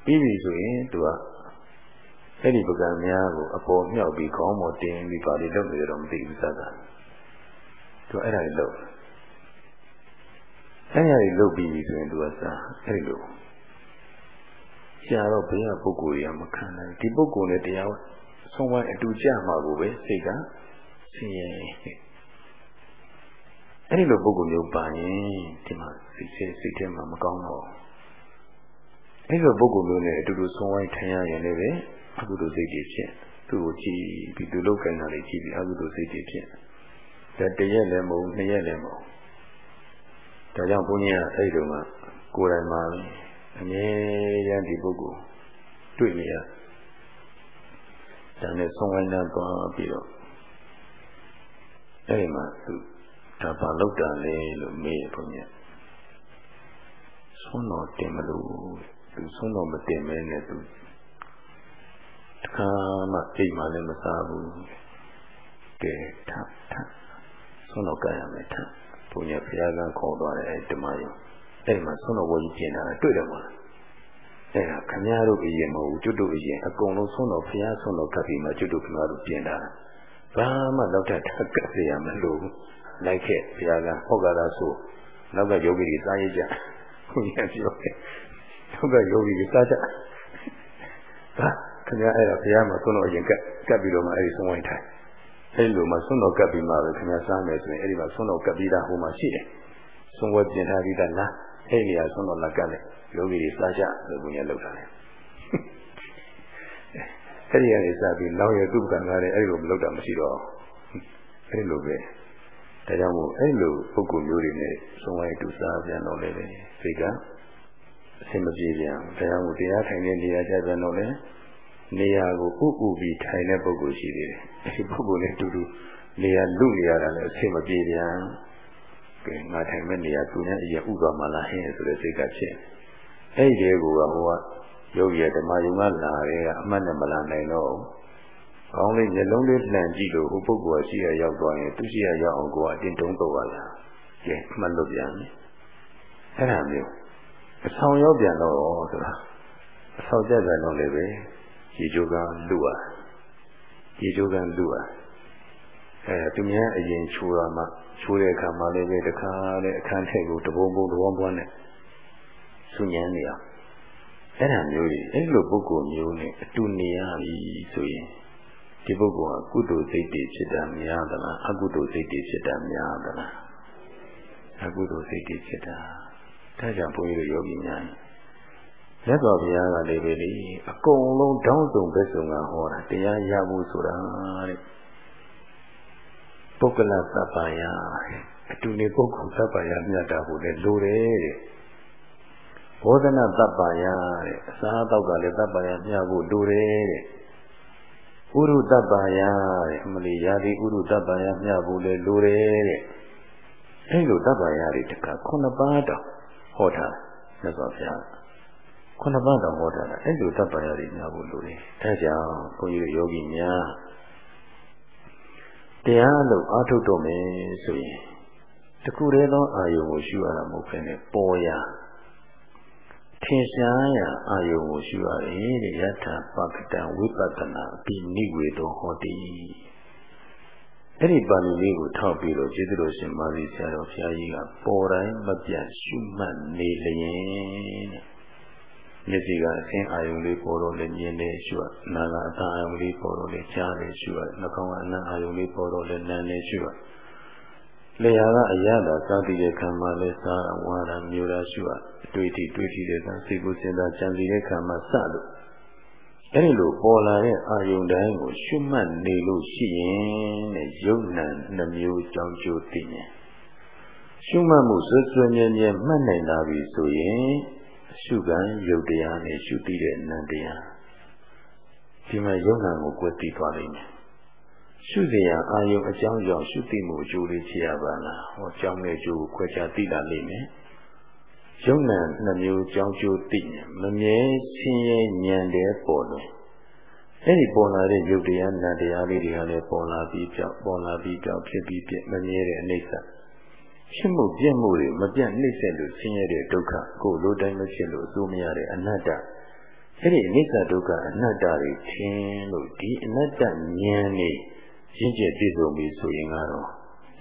ပြီးပြီဆိုရင်သူကအဲ့ဒီပကံများကိုအပေါ်မြောက်ပြီးခေါင်းပေါ်တင်ပြီးပါလိလုပ်နေတော့မသိဘူးသတ်တာသူအဲ့ဒါတွေလုပ်အဲ့ဒါတွေလုပ်ပြီးပြီဆိုရင်သူကစားအဲ့ဒီလို ရှားတော့ဘယ်ကပုဂ္ဂိုလ်ရမခံနိုင်ဒီပုဂ္ဂိုလ်နဲ့တရားဆုံးဝိုင်းအတူကြမှာကိုပဲစိတ်ကဆင်းရဲအဲ့ဒီလိုပုဂ္ဂိုလ်မျိုးပါရင်ဒီမှာစိတ်စိတ်ထဲမှာမကောင်းတော့အဲ့လိုပုဂ္ဂိုလ်မျိုးနဲ့အတူတူဆုံးဝိုင်းထိုင်ရရင်လည်းပဲအကုသိုလ်စိတ်တွေဖြစ်သူ့ကိုကြည့်ပြီးသူလောက်ကင်တာတွေကြည့်ပြီးအကုသိုလ်စိတ်တွေဖြစ်ဒါတရက်လည်းမဟုတ်နှစ်ရက်လည်းမဟုတ်ဒါကြောင့်ဘုန်းကြီးကအဲ့ဒီတော့ကကိုယ်တိုင်မှာ အမြဲတမ်းဒီပုဂ္ဂိုလ်တွေ့နေရဒါနဲ့ဆုံးဝိုင်းတာသွားပြီးတော့အဲ့ဒီမှာသူဒါဘာလောက်တာလဲလို့မေးဘုန်းကြီးဆုံးတော်တင်မလို့သူဆုံးတော့မတင်မဲနဲ့သူတခါမှအိမ်မှလည်းမစားဘူးကဲထထဆုံးတော့ကြရမယ်ထဘုရားဘုရားကခေါ်သွားတယ်အဲဓမ္မယုံ အဲ့မှာဆုံးတော့ဝကြီးကျင်တာတွေ့တယ်မလားအဲ့ဒါခမည်းတော်အရင်မဟုတ်ဘူးကျွတ်တို့အရင်အကုန်လုံးဆုံးတော့ဘုရားဆုံးတော့ကပ်ပြီးမှကျွတ်တို့ခမည်းတော်ပြင်တာဘာမှတော့တတ်ကပ်ရမလို့လိုက်ခဲ့ဘုရားကဟောက်ကြတာဆိုနောက်ကယောဂီတွေစားရကြဘုရားပြောတယ်ဒုက္ခယောဂီတွေစားကြဟာခင်ဗျားအဲ့ဒါဘုရားမှာသွန်းတော်ရင်ကပ်ကပ်ပြီးတော့မှအဲ့ဒီဆုံးဝိုင်းထိုင်အဲ့လိုမှဆွန်းတော်ကပ်ပြီးမှပဲခင်ဗျားစားမယ်ဆိုရင်အဲ့ဒီမှာဆွန်းတော်ကပ်ပြီးသားဟိုမှာရှိတယ်ဆုံးဝဲပြင်ထားပြီးသားလား အဲ့ဒီဟာဆွန်းတော်လက်ကပ်တယ်ယောဂီတွေစားကြလို့ဘုရားလောက်တာလေအဲ့ဒီကနေစပြီးနောက်ရသူ့ကံကားတယ်အဲ့လိုမလုပ်တာမရှိတော့အဲ့လိုပဲဒါကြောင့်မို့အဲ့လိုပုဂ္ဂိုလ်မျိုးတွေနဲ့ဆုံးဝဲတူစားပြန်တော့လေစိတ်ကအဆင်မပြေပြန်တရားကိုတရားထိုင်တဲ့နေရာကြပြန်တော့လေနေရာကိုဥဥပြီးထိုင်တဲ့ပုဂ္ဂိုလ်ရှိသေးတယ်အဲဒီပုဂ္ဂိုလ်နဲ့တူတူနေရာလူနေရတာလည်းအဆင်မပြေပြန် ကဲငါထိုင်မဲ့နေရာသူနဲ့အရင်ဥသွားမှလားဟင်းဆိုတဲ့စိတ်ကဖြစ်အဲ့ဒီကိုကဟိုကယောဂီဓမ္မယုံကလာတယ်အမှတ်နဲ့မလာနိုင်တော့ကောင်းလေးမျက်လုံးလေးလှန်ကြည့်လို့ဟိုပုဂ္ဂိုလ်ရှိရရောက်သွားရင်သူရှိရရောက်အောင်ကိုအတင်းတုံးတော့ပါလားကဲမှတ်လို့ပြန်ပြီအဲ့ဒါမျိုးအဆောင်ရောက်ပြန်တော့ဆိုတာအဆောင်ကြပြန်တော့လည်းပဲရေချိုးကလူอ่ะရေချိုးကလူอ่ะအဲသူများအရင်ချိုးရမှ ချိုးတဲ့အခါမှာလည်းပဲတခါတဲ့အခန်းထက်ကိုတဘုံဘုံတဘုံဘွားနဲ့ဆူညံနေအောင်အဲ့ဒါမျိုးကြီးအဲ့လိုပုဂ္ဂိုလ်မျိုးနဲ့အတူနေရပြီဆိုရင်ဒီပုဂ္ဂိုလ်ကကုသိုလ်စိတ်တွေဖြစ်တာများသလားအကုသိုလ်စိတ်တွေဖြစ်တာများသလားအကုသိုလ်စိတ်တွေဖြစ်တာဒါကြောင့်ဘုန်းကြီးတို့ယောဂီများမြတ်စွာဘုရားကလည်းပဲလေအကုန်လုံးတောင်းစုံပဲစုံကဟောတာတရားရဖို့ဆိုတာတဲ့ ပုဂ္ဂလသဗ္ဗယအတူနေပုဂ္ဂိုလ်သဗ္ဗယမြတ်တာကိုလည်းလိုတယ်တဲ့ဘောဓနာသဗ္ဗယတဲ့အစားတော့ကလည်းသဗ္ဗယမြတ်ဖို့လိုတယ်တဲ့ဥရုတ္တပယတဲ့အမလီယာတိဥရုတ္တပယမြတ်ဖို့လည်းလိုတယ်တဲ့အဲ့လိုတပ္ပယတွေတကခုနှစ်ပါးတော့ဟောတာမြတ်စွာဘုရားခုနှစ်ပါးတော်ဟောတာအဲ့လိုတပ္ပယတွေများဖို့လိုတယ်။ဒါကြောင့်ဘုန်းကြီးတို့ယောဂီများ တရားလို့အားထုတ်တော့မယ်ဆိုရင်တခုတည်းသောအာယုံကိုရှုရတာမဟုတ်ဘဲနဲ့ပေါ်ရာထင်ရှားရာအာယုံကိုရှုရတယ်တဲ့ယထာပကတံဝိပဿနာပိနိဝေတောဟောတိအဲ့ဒီပါဠိလေးကိုထောက်ပြီးတော့ကျေးဇူးတော်ရှင်မာသီဆရာတော်ဘုရားကြီးကပေါ်တိုင်းမပြတ်ရှုမှတ်နေလျင်တဲ့ မျက်စိကအဆင်းအာယုံလေးပေါ်တော့လည်းမြင်တယ်ရှုရနာကအသာအာယုံလေးပေါ်တော့လည်းကြားတယ်ရှုရနှာခေါင်းကအနံ့အာယုံလေးပေါ်တော့လည်းနားတယ်ရှုရလျှာကအရသာစားပြီးတဲ့ခံမှာလည်းစားဝါတာမျိုးတာရှုရတွေ့ထိတွေ့ထိတဲ့ကစိတ်ကိုစဉ်းစားကြံစီတဲ့ခံမှာစလို့အဲ့ဒီလိုပေါ်လာတဲ့အာယုန်တိုင်းကိုရှုမှတ်နေလို့ရှိရင်တဲ့ယုံနံနှမျိုးကြောင်းကျိုးသိဉာဏ်ရှုမှတ်မှုဆွဆွမြဲမြဲမှတ်နိုင်လာပြီဆိုရင် ရှုကံယုတ်တရားနဲ့ရှုသိတဲ့နံတရားဒီမှာယုံနံကိုကိုယ်သိသွားလိမ့်မယ်ရှုစရာအာယုံအကြောင်းကြောင့်ရှုသိမှုအကျိုးလေးဖြစ်ရပါလားဟောအကြောင်းနဲ့အကျိုးကိုခွဲခြားသိလာလိမ့်မယ်ယုံနံနှမျိုးကြောင်းကျိုးသိဉာဏ်မမြဲဆင်းရဲဉာဏ်တဲ့ပေါ်လို့အဲ့ဒီပေါ်လာတဲ့ယုတ်တရားနံတရားလေးတွေကလည်းပေါ်လာပြီးပြောက်ပေါ်လာပြီးပြောက်ဖြစ်ပြီးပြမမြဲတဲ့အိဋ္ဌ ဖြစ်မှုပြည့်မှုတွေမပြတ်နှိမ့်ဆက်လို့ဆင်းရဲတဲ့ဒုက္ခကိုလိုတိုင်းမဖြစ်လို့အစိုးမရတဲ့အနတ္တအဲ့ဒီအနိစ္စဒုက္ခအနတ္တတွေထင်လို့ဒီအနတ္တဉာဏ်နဲ့ရင့်ကျက်ပြည့်စုံပြီဆိုရင်ကတော့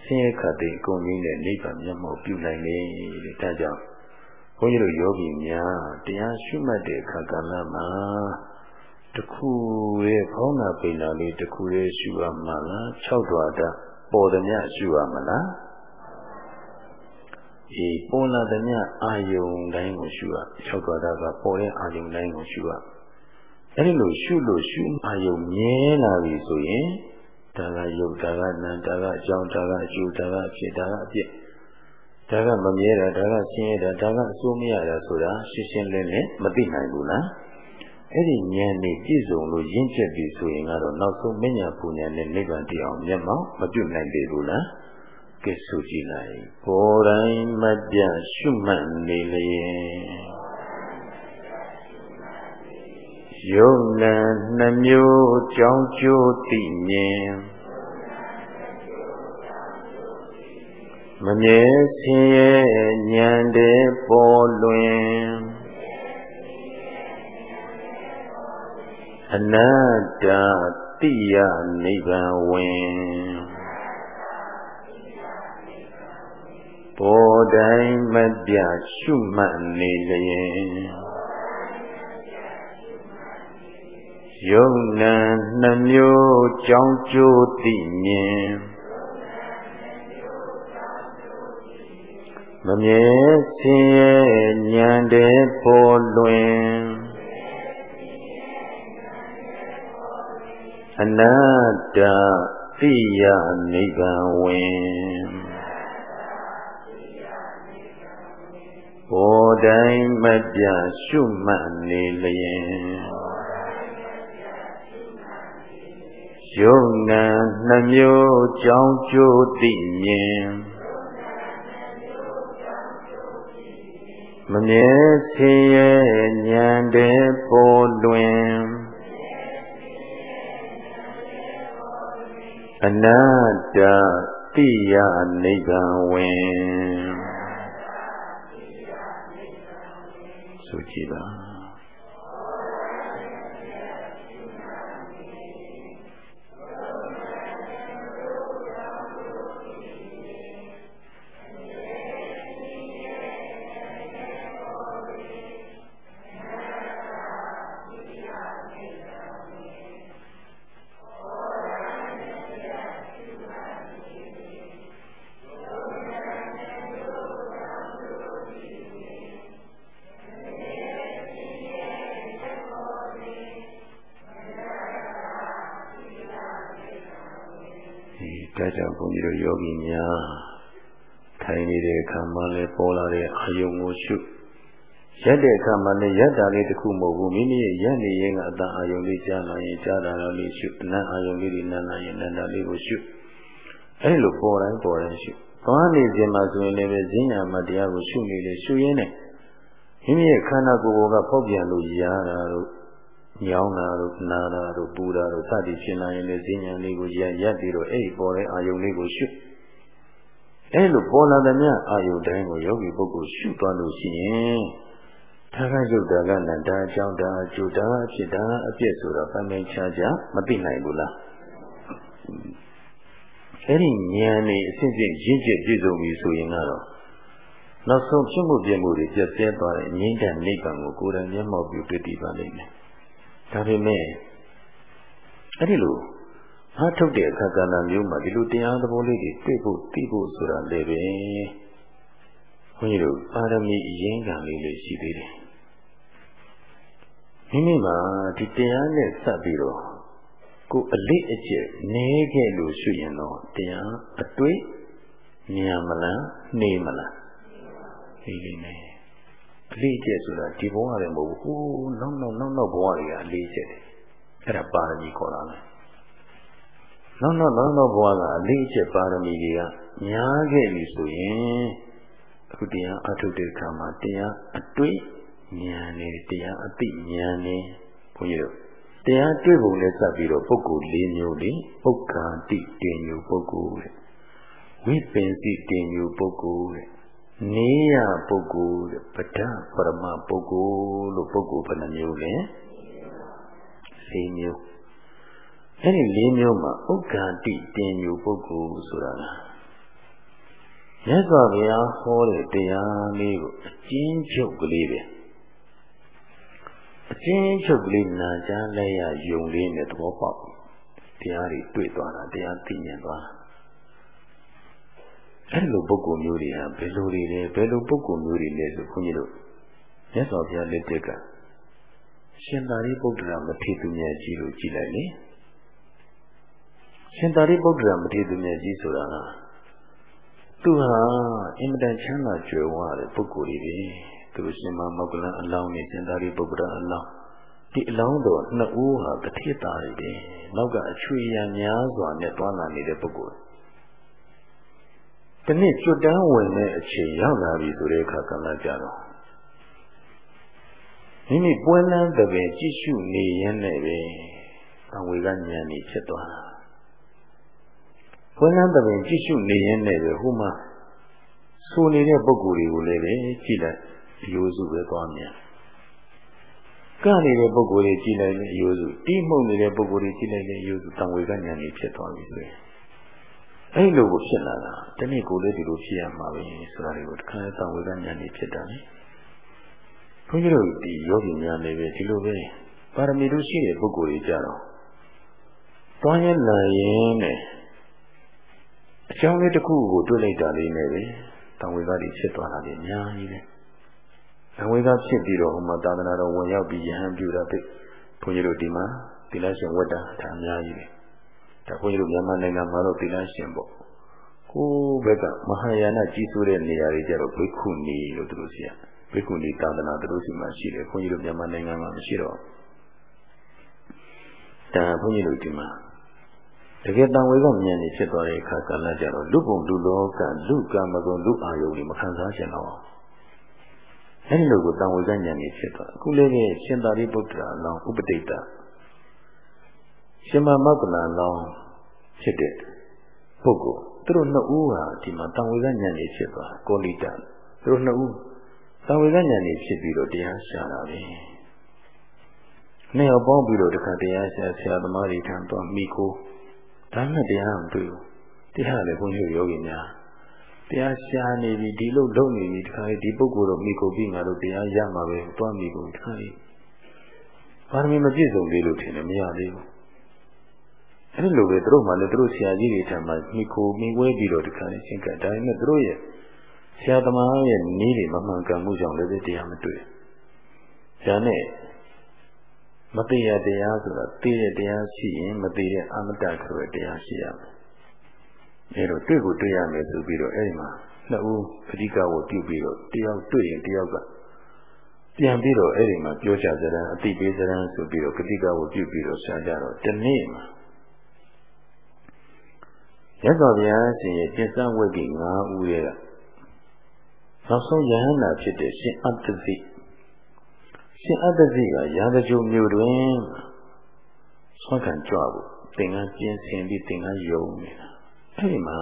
ဆင်းရဲခတ်တဲ့အကုန်ကြီးနဲ့နိဗ္ဗာန်မျက်မှောက်ပြုနိုင်တယ်တဲ့ဒါကြောင့်ဘုန်းကြီးတို့ယောဂီများတရားရှုမှတ်တဲ့အခါကလည်းမှာတခုရဲ့ခေါင်းနာပိန်နာလေးတခုရဲ့ရှုရမှာလား၆ဓာတ်ပေါ်သည်မြရှုရမလား ဒီပေါ်လာတဲ့မြအာယုံတိုင်းကိုရှုရ၆ဓာတ်ကပေါ်တဲ့အာယုံတိုင်းကိုရှုရအဲဒီလိုရှုလို့ရှုအာယုံမြဲလာပြီဆိုရင်ဒါကယုတ်ဒါကနံဒါကအကြောင်းဒါကအကျိုးဒါကအဖြစ်ဒါကအပြစ်ဒါကမမြဲတာဒါကဆင်းရဲတာဒါကအဆိုးမရတာဆိုတာရှင်းရှင်းလင်းလင်းမသိနိုင်ဘူးလားအဲ့ဒီဉာဏ်နဲ့ပြည့်စုံလို့ရင့်ကျက်ပြီဆိုရင်ကတော့နောက်ဆုံးမညာပူညာနဲ့နိဗ္ဗာန်တရားမျက်မှောက်မပြုတ်နိုင်သေးဘူးလား ကဲဆိုကြည့်လိုက်ဘောတိုင်းမပြရှုမှတ်နေလျင်ယုံနာနှမျိုးကြောင်းကျိုးသိမြင်မမြဲဆင်းရဲဉာဏ်တဲ့ပေါ်လွင်အနတ္တတိယနိဗ္ဗာန်ဝင် ဘောတိုင်းမပြရှုမှတ်နေလျင်ယုံနာနှမျိုးကြောင်းကျိုးသိမြင်မမြဲဆင်းရဲဉာဏ်တဲ့ပေါ်လွင်အနတ္တသိယနိဗ္ဗာန်ဝင် ဘောတိုင်းမပြရှုမှတ်နေလျင်ယုံနာနှမျိုးကြောင်းကျိုးသိမြင်မမြဲဆင်းရဲဉာဏ်တဲ့ပေါ်လွင်အနတ္တတိယနိဗ္ဗာန်ဝင် ဆိုကြည့်ပါ ကိုရှုရက်တဲ့အခါမှလည်းရက်တာလေးတစ်ခုမဟုတ်ဘူးမိမိရဲ့ရက်နေရင်ကအတန်အာယုံလေးကြားလာရင်ကြားတာလေးရှုအနံ့အာယုံလေးတွေနန်းလာရင်နန်းတာလေးကိုရှုအဲဒီလိုပေါ်တိုင်းပေါ်တိုင်းရှုသွားနေခြင်းမှာဆိုရင်လည်းဈဉ္ညာမတရားကိုရှုနေလေရှုရင်းနဲ့မိမိရဲ့ခန္ဓာကိုယ်ပေါ်ကဖောက်ပြန်လို့ရာတာတို့ညောင်းတာတို့နာတာတို့ပူတာတို့စသည်ဖြစ်လာရင်လည်းဈဉ္ညာလေးကိုရက်ရက်ပြီးတော့အဲ့ဒီပေါ်တဲ့အာယုံလေးကိုရှု အဲ့လိုပေါ်လာတဲ့မြအာယုံတိုင်းကိုယောဂီပုဂ္ဂိုလ်ရှုသွားလို့ရှိရင်ဒါကယုတ်တာကနန္တာအကြောင်းဒါအကျိုးဒါအဖြစ်ဒါအပြည့်ဆိုတော့ပိုင်းပိုင်းခြားခြားမသိနိုင်ဘူးလားအဲ့ဒီဉာဏ်นี่အစစ်စစ်ရင့်ကျက်ပြည့်စုံပြီဆိုရင်ကတော့နောက်ဆုံးဖြစ်မှုပြမှုတွေပြည့်စဲသွားတဲ့ငြိမ့်တဲ့နိဗ္ဗာန်ကိုကိုယ်တိုင်မျက်မှောက်ပြုတွေ့တည်ပါလိမ့်မယ်။ဒါပေမဲ့အဲ့ဒီလို အားထုတ်တဲ့အခါကဏ္ဍမျိုးမှာဒီလိုတရားသဘောလေးတွေတွေ့ဖို့သိဖို့ဆိုတာလည်းပဲဘုန်းကြီးတို့ပါရမီအရင်ကံလေးလေးရှိသေးတယ်မိမိမှာဒီတရားနဲ့စပ်ပြီးတော့ကိုအလေးအကျက်နေခဲ့လို့ရှိရင်တော့တရားအတွေ့မြန်မလားနေမလားနေလိမ့်မယ်အလေးအကျက်ဆိုတာဒီဘဝလည်းမဟုတ်ဘူးဟိုးနောက်နောက်နောက်နောက်ဘဝတွေကအလေးအကျက်တယ်အဲ့ဒါပါရမီခေါ်တာလေ နောက်နောက်နောက်နောက်ဘဝကအလေးအကျက်ပါရမီတွေကများခဲ့ပြီဆိုရင်အခုတရားအထုတ်တဲ့အခါမှာတရားအတွေ့ဉာဏ်နဲ့တရားအသိဉာဏ်နဲ့ဘုန်းကြီးတို့တရားတွေ့ပုံနဲ့စပ်ပြီးတော့ပုဂ္ဂိုလ်၄မျိုးလေပုဂ္ဂာတိတင်ညူပုဂ္ဂိုလ်တဲ့ဝိပင်စီတင်ညူပုဂ္ဂိုလ်တဲ့နေရပုဂ္ဂိုလ်တဲ့ပဒပရမပုဂ္ဂိုလ်လို့ပုဂ္ဂိုလ်ဘယ်နှမျိုးလဲ၄မျိုး အဲ့ဒီ၄မျိုးမှာဥက္ကာတိတင်ညူပုဂ္ဂိုလ်ဆိုတာမြတ်စွာဘုရားဟောတဲ့တရားလေးကိုအကျဉ်းချုပ်ကလေးပဲအချင်းချုပ်ကလေးနာကြားလဲရယုံလေးနဲ့သဘောပေါက်တရားတွေတွေ့သွားတာတရားသိမြင်သွားအဲ့လိုပုဂ္ဂိုလ်မျိုးတွေဟာဘယ်လိုတွေလဲဘယ်လိုပုဂ္ဂိုလ်မျိုးတွေလဲဆိုခွန်ကြီးတို့မြတ်စွာဘုရားလက်ထက်ကရှင်သာရိပုတ္တရာမထေရသူမြတ်ကြီးလို့ကြည်လိုက်လေ ရှင်သာရိပုတ္တရာမထေရသူမြတ်ကြီးဆိုတာကသူဟာအင်မတန်ချမ်းသာကြွယ်ဝတဲ့ပုဂ္ဂိုလ်တွေပဲသူရှင်မမောကလန်အလောင်းနဲ့ရှင်သာရိပုတ္တရာအလောင်းဒီအလောင်းတော်နှစ်ဦးဟာတတိတာတွေတယ်နောက်ကအချွေရံများစွာနဲ့တွားလာနေတဲ့ပုဂ္ဂိုလ်ဒီနေ့ကျွတ်တန်းဝင်တဲ့အချိန်ရောက်လာပြီဆိုတဲ့အခါကလည်းကြတော့မိမိပွဲလန်းတဲ့ပင်ကြည့်ရှုနေရင်းနဲ့ပဲအဝေကဉာဏ်ကြီးဖြစ်သွားတာ ပွဲလန်းတဲ့ပင်ကြည့်ရှုနေရင်းနဲ့ပဲဟိုမှာဆိုနေတဲ့ပုဂ္ဂိုလ်တွေကိုလည်းပဲကြည့်လိုက်အယိုးစုပဲသွားမြန်ကနေတဲ့ပုဂ္ဂိုလ်တွေကြည့်လိုက်ရင်အယိုးစုတီးမှုန်နေတဲ့ပုဂ္ဂိုလ်တွေကြည့်လိုက်ရင်အယိုးစုတံဝေကဉာဏ်ကြီးဖြစ်သွားပြီဆိုရင်အဲ့လိုကိုဖြစ်လာတာတနေ့ကိုလေးဒီလိုဖြစ်ရမှာပဲဆိုတာတွေကိုတခါတံဝေကဉာဏ်ကြီးဖြစ်တာလေဘုန်းကြီးတို့ဒီယောဂီများလည်းပဲဒီလိုပဲပါရမီတို့ရှိတဲ့ပုဂ္ဂိုလ်တွေကြတော့သွားရင်လာရင်နဲ့ အကြောင်းလေးတစ်ခုကိုတွေ့လိုက်တာလေးနဲ့ပဲတံဝေကတွေဖြစ်သွားတာလေအများကြီးပဲအဝေကဖြစ်ပြီးတော့ဟိုမှာသာသနာတော်ဝင်ရောက်ပြီးယဟန်ပြုတာသိဘုန်းကြီးတို့ဒီမှာသီလရှင်ဝတ္တဒါအများကြီးပဲဒါဘုန်းကြီးတို့မြန်မာနိုင်ငံမှာတော့သီလရှင်ပေါ့ကိုယ်ဘက်ကမဟာယာနကြီးစိုးတဲ့နေရာတွေကျတော့ဘိက္ခုနီလို့သူတို့ဆီကဘိက္ခုနီသာသနာသူတို့ဆီမှာရှိတယ်ဘုန်းကြီးတို့မြန်မာနိုင်ငံမှာမရှိတော့ဒါဘုန်းကြီးတို့ဒီမှာ တကယ်တန်ဝေကမြန်နေဖြစ်သွားတဲ့အခါကလည်းကြတော့လူပုံလူလောကလူကံမကုံလူအာယုန်တွေမခံစားချင်တော့အဲဒီလိုကိုတန်ဝေကဉာဏ်ကြီးဖြစ်သွားအခုလည်းပဲရှင်သာရိပုတ္တရာလောင်းဥပဒိတရှင်မမောကလန်လောင်းဖြစ်တဲ့ပုဂ္ဂိုလ်သူတို့နှစ်ဦးဟာဒီမှာတန်ဝေကဉာဏ်ကြီးဖြစ်သွားကောလိတသူတို့နှစ်ဦးတန်ဝေကဉာဏ်ကြီးဖြစ်ပြီးတော့တရားရှာတာပဲနှစ်ယောက်ပေါင်းပြီးတော့တခါတရားရှာဆရာသမားတွေထံတော့မိကို ဒါနဲ့တရားမတွေ့ဘူးတရားလည်းဘုန်းကြီးယောဂီများတရားရှာနေပြီဒီလိုလုပ်နေပြီတခါဒီပုဂ္ဂိုလ်တော့မိကိုပြီးငါတို့တရားရမှာပဲတွားမိကိုတခါလေးဘာမီမပြည့်စုံသေးလို့ထင်တယ်မရသေးဘူးအဲ့လိုပဲသူတို့မှလည်းသူတို့ဆရာကြီးတွေထံမှာမိကိုမိဝဲပြီးတော့တခါလေးရှင်းကဒါပေမဲ့သူတို့ရဲ့ဆရာသမားရဲ့နည်းတွေမမှန်ကန်မှုကြောင့်လည်းတရားမတွေ့ဒါနဲ့ မသိရတရားဆိုတာသိရတရားရှိရင်မသိတဲ့အမတ္တဆိုတဲ့တရားရှိရမယ်အဲတော့တွေ့ကိုတွေ့ရမယ်ဆိုပြီးတော့အဲဒီမှာနှစ်ဦးအဓိကကိုပြုပြီးတော့တယောက်တွေ့ရင်တယောက်ကပြန်ပြီးတော့အဲဒီမှာပြောချစရန်အတိပေးစရန်ဆိုပြီးတော့ကတိကကိုပြုပြီးတော့ဆရာကြတော့ဒီနေ့မှာရသော်ဗျာရှင်ရဲ့ပြစ္ဆဝိကိ၅ဦးရဲ့နောက်ဆုံးယဟန္တာဖြစ်တဲ့ရှင်အတ္တသိ ရှင်အတ္တသိကရာဇဂုံမြို့တွင်ဆွမ်းခံကြွဖို့သင်္ကန်းကျင်းဆင်ပြီးသင်္ကန်းယုံနေတာအဲ့ဒီမှာ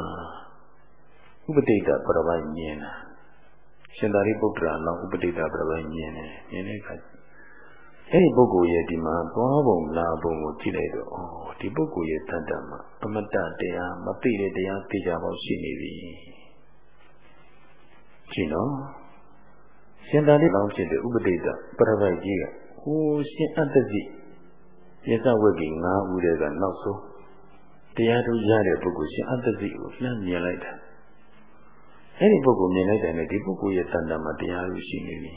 ဥပဒိတပရပိုင်မြင်တာရှင်သာရိပုတ္တရာလောင်းဥပဒိတပရပိုင်မြင်တယ်မြင်တဲ့အခါအဲ့ဒီပုဂ္ဂိုလ်ရဲ့ဒီမှာသွားပုံလာပုံကိုကြည့်လိုက်တော့ဩဒီပုဂ္ဂိုလ်ရဲ့တန်တမှာအမတ္တတရားမသိတဲ့တရားသိကြပေါ့ရှိနေပြီကြည့်နော် ရှင်သာရိပုတ္တရာဖြစ်တဲ့ဥပဒိတပရပိုက်ကြီးကဟိုရှင်အတ္တစီပြစ္ဆဝဂ္ဂီ၅ဦးတည်းကနောက်ဆုံးတရားထုတ်ရတဲ့ပုဂ္ဂိုလ်ရှင်အတ္တစီကိုလှမ်းမြင်လိုက်တာအဲ့ဒီပုဂ္ဂိုလ်မြင်လိုက်တယ်နဲ့ဒီပုဂ္ဂိုလ်ရဲ့တဏ္ဍာမှာတရားလို့ရှိနေပြီ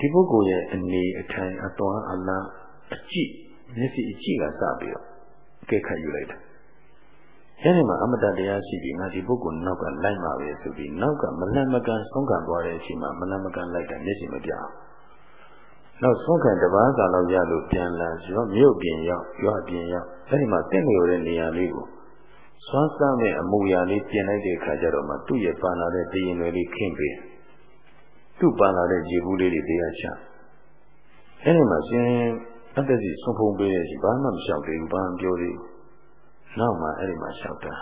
ဒီပုဂ္ဂိုလ်ရဲ့အနေအထိုင်အသွားအလားအကြည့်မျက်စိအကြည့်ကစပြီးတော့အကဲခတ်ယူလိုက်တာ အဲဒီမှာအမတတရားရှိပြီးငါဒီပုဂ္ဂိုလ်နောက်ကလိုက်မှာပဲဆိုပြီးနောက်ကမလန့်မကန်ဆုံးခံသွားတဲ့အချိန်မှာမလန့်မကန်လိုက်တာမျက်စိမပြအောင်နောက်ဆုံးခံတပားကာလောက်ရလို့ပြန်လာရောမြို့ပြင်ရောက်ရွာပြင်ရောက်အဲဒီမှာတင့်လျော်တဲ့နေရာလေးကိုစွမ်းစားမဲ့အမူအရာလေးပြင်လိုက်တဲ့အခါကျတော့မှသူ့ရဲ့ပါလာတဲ့တရင်တွေလေးခင်းပေးသူ့ပါလာတဲ့ရေဘူးလေးတွေတရားချအဲဒီမှာရှင်အတ္တစီဆုံးဖုံးပေးတဲ့ရှိဘာမှမလျှောက်သေးဘူးဘာမှပြောသေးဘူး နောက်မှအဲ့ဒီမှာလျှောက်တာ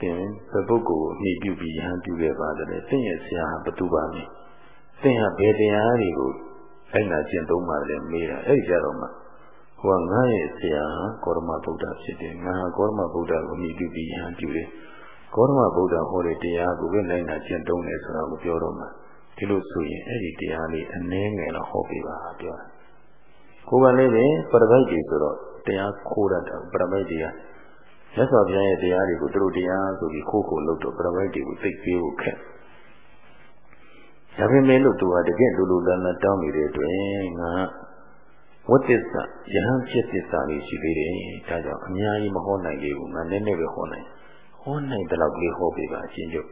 တင်ဘယ်ပုဂ္ဂိုလ်ကိုအမိပြုပြီးရဟန်းပြုခဲ့ပါတယ်တင့်ရဲ့ဆရာဟာဘသူပါလဲတင့်ဟာဘယ်တရားတွေကိုအဲ့နာကျင့်သုံးပါလဲမေးတာအဲ့ဒီကြတော့မှဟိုကငါရဲ့ဆရာကောရမဗုဒ္ဓဖြစ်တယ်ငါကောရမဗုဒ္ဓကိုအမိပြုပြီးရဟန်းပြုတယ်ကောရမဗုဒ္ဓဟောတဲ့တရားကိုပဲနိုင်နာကျင့်သုံးတယ်ဆိုတာကိုပြောတော့မှဒီလိုဆိုရင်အဲ့ဒီတရားလေးအနည်းငယ်တော့ဟောပြပါပြောတာကိုယ်ကလည်းပဲပရပိုက်ကြီးဆိုတော့ တရားခိုးတတ်တာပရပိုက်တွေကမြတ်စွာဘုရားရဲ့တရားတွေကိုသူတို့တရားဆိုပြီးခိုးခိုးလုပ်တော့ပရပိုက်တွေကိုသိပြေဖို့ခက်ဒါပေမဲ့လို့သူကတကယ်လူလူလန်းလန်းတောင်းနေတဲ့အတွက်ငါဝတ္တစ္စယဟန်ဖြစ်သစ္စာလေးရှိသေးတယ်ဒါကြောင့်အများကြီးမဟောနိုင်သေးဘူးငါနည်းနည်းပဲဟောနိုင်ဟောနိုင်တဲ့လောက်ကလေးဟောပေးပါအချင်းချုပ်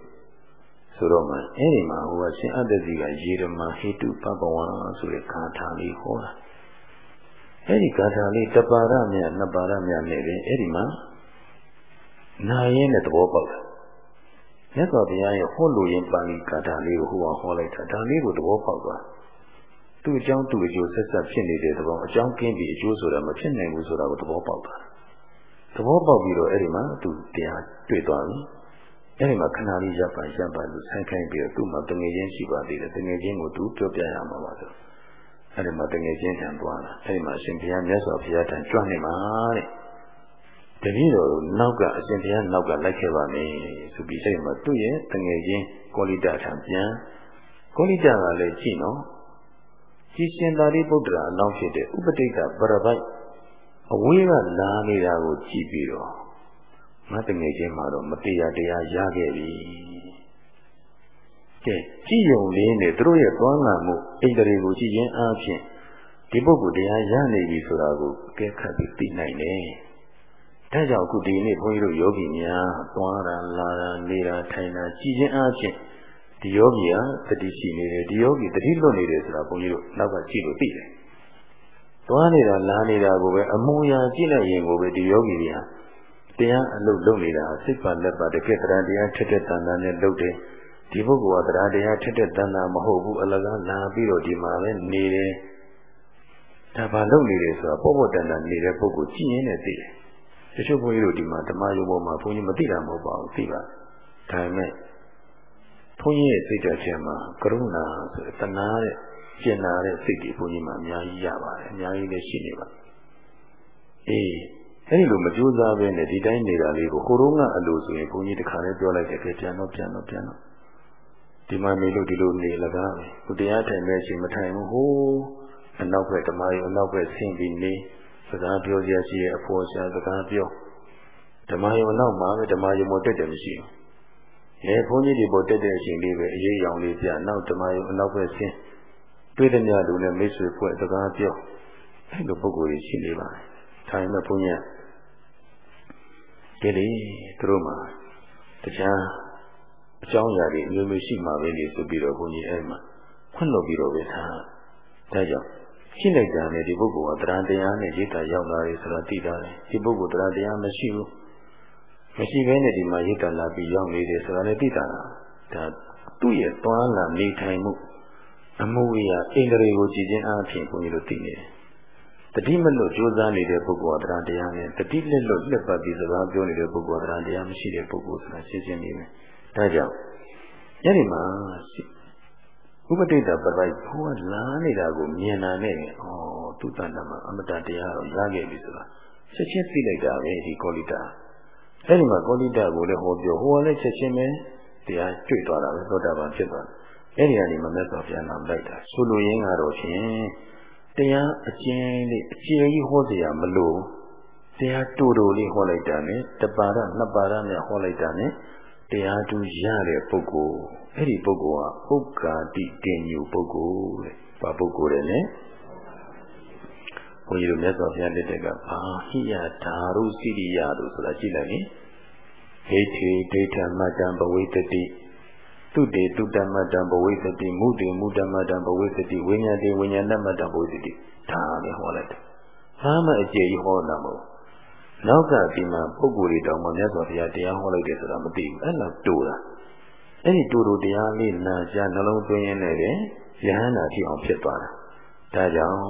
ဆိုတော့မှအဲ့ဒီမှာဟိုကရှင်အတ္တစီကယေရမဟိတုပပဝံဆိုတဲ့ခါထာလေးဟောတာ အဲ့ဒီဂါထာလေးတပါရမြတ်နှစ်ပါရမြတ်နဲ့ပဲအဲ့ဒီမှာနာရင်းနဲ့သဘောပေါက်တာမြတ်စွာဘုရားရဲ့ဟောလိုရင်းပါဠိဂါထာလေးကိုဟိုကဟောလိုက်တာဒါလေးကိုသဘောပေါက်သွားသူ့အကြောင်းသူ့အကျိုးဆက်ဆက်ဖြစ်နေတဲ့သဘောအကြောင်းကင်းပြီးအကျိုးဆိုတာမဖြစ်နိုင်ဘူးဆိုတာကိုသဘောပေါက်သွားသဘောပေါက်ပြီးတော့အဲ့ဒီမှာသူတရားတွေ့သွားပြီအဲ့ဒီမှာခဏလေးရပ်ပါရပ်ပါလို့ဆိုင်ခိုင်းပြီးတော့သူ့မှာတငယ်ချင်းရှိပါသေးတယ်တငယ်ချင်းကိုသူပြောပြရမှာပါဆို အဲ့ဒီမှာတငယ်ချင်းထံသွားတာအဲ့ဒီမှာအရှင်ဘုရားမြတ်စွာဘုရားထံကြွနေမှာတဲ့တပည့်တော်နောက်ကအရှင်ဘုရားနောက်ကလိုက်ခဲ့ပါမယ်ဆိုပြီးအဲ့ဒီမှာသူ့ရဲ့တငယ်ချင်းကောလိတထံပြန်ကောလိတကလည်းကြည့်နော်ကြည်ရှင်သာရိပုတ္တရာအလောင်းဖြစ်တဲ့ဥပတိတ်ကပရပိုက်အဝေးကလာနေတာကိုကြည့်ပြီးတော့ငါတငယ်ချင်းမှာတော့မတရားတရားရခဲ့ပြီ ကဲကြည်ယုံလေးနဲ့သူတို့ရဲ့သွားငါမှုအိန္ဒြေကိုကြည်ရင်အားဖြင့်ဒီပုဂ္ဂိုလ်တရားရနေပြီဆိုတာကိုအကဲခတ်ပြီးသိနိုင်တယ်။ဒါကြောင့်အခုဒီနေ့ဘုန်းကြီးတို့ယောဂီများသွားတာလာတာနေတာထိုင်တာကြည်ရင်အားဖြင့်ဒီယောဂီဟာတတိရှိနေတယ်ဒီယောဂီတတိလွတ်နေတယ်ဆိုတာဘုန်းကြီးတို့နောက်ကကြည့်လို့သိတယ်။သွားနေတာလာနေတာကိုပဲအမူအရာကြည့်လိုက်ရင်ကိုပဲဒီယောဂီတွေဟာတရားအလုပ်လုပ်နေတာစိတ်ပါလက်ပါတကယ်တရားတရားထက်တဲ့တန်တန်နဲ့လုပ်တယ်။ ဒီပုဂ္ဂိုလ်ကတရားတရားထက်တဲ့တဏ္ဍာမဟုတ်ဘူးအလကားလာပြီးတော့ဒီမှာပဲနေတယ်ဒါဘာလုပ်နေတယ်ဆိုတာပေါ့ပေါ့တန်တန်နေတဲ့ပုဂ္ဂိုလ်ကြည့်ရင်လည်းသိတယ်တချို့ဘုန်းကြီးတို့ဒီမှာဓမ္မယုံပေါ်မှာဘုန်းကြီးမသိတာမဟုတ်ပါဘူးသိပါဒါပေမဲ့ဘုန်းကြီးရဲ့စိတ်ဓာတ်ထဲမှာကရုဏာဆိုတဲ့တဏှာတဲ့ကျင်နာတဲ့စိတ်တွေဘုန်းကြီးမှာအများကြီးရပါတယ်အများကြီးလည်းရှိနေပါအေးအဲဒီလိုမကြိုးစားပဲနဲ့ဒီတိုင်းနေတာလေးကိုကိုရုံးကအလိုဆိုရင်ဘုန်းကြီးတခါလေးပြောလိုက်တယ်ပြန်တော့ပြန်တော့ပြန်တော့ ဒီမှာနေလို့ဒီလိုနေလကားပဲသူတရားထိုင်မဲ့ရှိမထိုင်ဘူးဟိုးအနောက်ဘက်ဓမ္မယုံအနောက်ဘက်ဆင်းပြီးနေစကားပြောကြရှိရဲ့အဖော်ရှာစကားပြောဓမ္မယုံအနောက်မှာပဲဓမ္မယုံမတက်တယ်မရှိဘူး။အဲဘုန်းကြီးတွေပေါ်တက်တဲ့အချိန်လေးပဲအရေးရောင်လေးပြနောက်ဓမ္မယုံအနောက်ဘက်ဆင်းတွေ့တဲ့များလူနဲ့မိတ်ဆွေဖွဲ့စကားပြောအဲလိုပုံကိုယ်ကြီးရှိနေပါတယ်။ထိုင်မဲ့ဘုန်းကြီးကဒီလေသူတို့မှာတရား အကြောင်းအရာတွေအမျိုးမျိုးရှိမှာပဲလေဆိုပြီးတော့ဘုန်းကြီးအဲ့မှာခွင့်လို့ပြီးတော့ပဲထားဒါကြောင့်ရှိလိုက်တာနဲ့ဒီပုဂ္ဂိုလ်ကတရားတရားနဲ့ရိတ်တာရောက်လာတယ်ဆိုတာသိတာလေဒီပုဂ္ဂိုလ်တရားတရားမရှိဘူးမရှိဘဲနဲ့ဒီမှာရိတ်တာလာပြီးရောက်နေတယ်ဆိုတာလည်းသိတာလားဒါသူ့ရဲ့သွားလာနေထိုင်မှုအမှုအရာအင်္ဂရေကိုကြည်ချင်းအားဖြင့်ဘုန်းကြီးတို့သိနေတယ်တတိမလွတ်ကြိုးစားနေတဲ့ပုဂ္ဂိုလ်ကတရားတရားနဲ့တတိလက်လွတ်လက်ပတ်ပြီးစကားပြောနေတဲ့ပုဂ္ဂိုလ်ကတရားတရားမရှိတဲ့ပုဂ္ဂိုလ်ဆိုတာရှင်းရှင်းလေးပဲ ဒါကြောင့်ညနေမှာဥပတိတ္တပရိုက်ဘုရားလာနေတာကိုမြင်တာနဲ့ဩသူတဏ္ဍမှာအမတတရားတော့ရခဲ့ပြီဆိုတာချက်ချင်းသိလိုက်တာပဲဒီကောလိတာအဲ့ဒီမှာကောလိတာကိုလည်းဟောပြောဟိုကလည်းချက်ချင်းပဲတရားတွေ့သွားတာပဲသောတာပန်ဖြစ်သွားတယ် အဲ့ဒီကနေမမြတ်စွာဘုရားနာလိုက်တာဆိုလိုရင်းကတော့ဖြင့်တရားအကျဉ်းလေးအကျဉ်းကြီးဟောเสียမလို့တရားတူတူလေးဟောလိုက်တာနဲ့တပါရနှစ်ပါရနဲ့ဟောလိုက်တာနဲ့ တရားတူရတဲ့ပုဂ္ဂိုလ်အဲ့ဒီပုဂ္ဂိုလ်ဟာဥက္ကာတိတင်ညူပုဂ္ဂိုလ်တဲ့။ဘာပုဂ္ဂိုလ်လဲလဲ။ဘုန်းကြီးတို့မြတ်စွာဘုရားလက်ထက်ကဘာဟိယဓာရုစိရိယလို့ဆိုတာကြည့်လိုက်ရင်ဒိဋ္ဌိဒိဋ္ဌမတ္တံဘဝိတတိတုတေတုတ္တမတ္တံဘဝိတတိမုတေမုတ္တမတ္တံဘဝိတတိဝိညာတေဝိညာဏမတ္တံဘဝိတတိဒါလည်းဟောလိုက်တယ်။ဘာမှအကျေကြီးဟောတာမဟုတ် နောက်ကဒီမှာပုဂ္ဂိုလ်တွေတောင်မှမြတ်စွာဘုရားတရားဟောလိုက်တယ်ဆိုတာမသိဘူးအဲ့လောက်တူတာအဲ့ဒီတူတူတရားလေးနာကြနှလုံးသွင်းရင်းနဲ့ပဲယဟန္တာဖြစ်အောင်ဖြစ်သွားတာဒါကြောင့်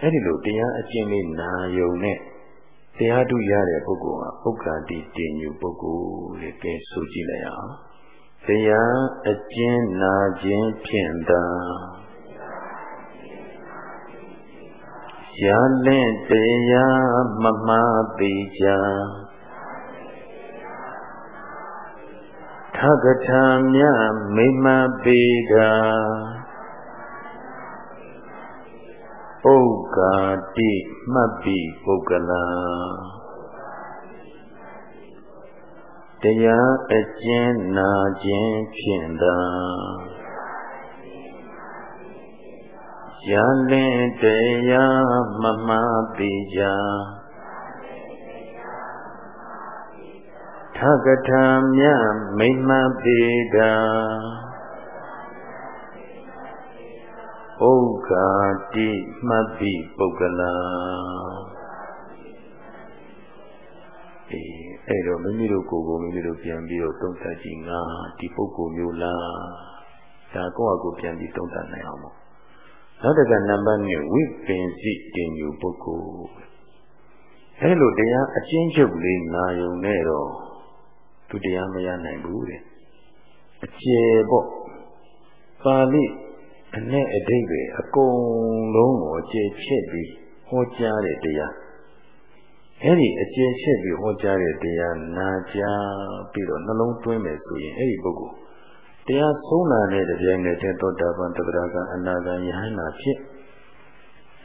အဲ့ဒီလိုတရားအကျင့်လေးနာယုံနဲ့တရားထုရတဲ့ပုဂ္ဂိုလ်ဟာဥက္ကာတိတင်ညူပုဂ္ဂိုလ်လေကဲဆိုကြည့်လိုက်အောင်တရားအကျင့်နာခြင်းဖြင့်သာ ရလင့်တရားမမသိကြထကထာမြမိမပေတာဥက္ကာတိမှတ်ပိပုဂ္ဂလာတရားအကျဉ်းနာခြင်းဖြင့်သာ ရလင်းတရားမမတိကြထကထာမြမိမပေတာဥက္ကာတိမှတ်ပိပုဂ္ဂလာအေးအဲ့တော့မိမိတို့ကိုယ်ကိုမိမိတို့ပြန်ပြီးတော့သုံးသပ်ကြည့်ငါဒီပုဂ္ဂိုလ်မျိုးလားဒါကိုယ့်အကိုပြန်ပြီးသုံးသပ်နိုင်အောင်ပေါ့ နောက်တစ်ခါနံပါတ်2ဝိပင်စိတင်ယူပုဂ္ဂိုလ်အဲလိုတရားအချင်းချုပ်လေးနာယုံနဲ့တော့သူတရားမရနိုင်ဘူးတဲ့အကျေပေါ့ပါဠိအနဲ့အတိတ်ပဲအကုန်လုံးကိုအကျေချက်ပြီးဟောကြားတဲ့တရားအဲ့ဒီအကျေချက်ပြီးဟောကြားတဲ့တရားနာကြားပြီးတော့နှလုံးသွင်းမယ်ဆိုရင်အဲ့ဒီပုဂ္ဂိုလ် တရားဆုံးလာတဲ့တပြိုင်နက်တည်းသောတာပန်တဂရကအနာဂံယဟန္တာဖြစ်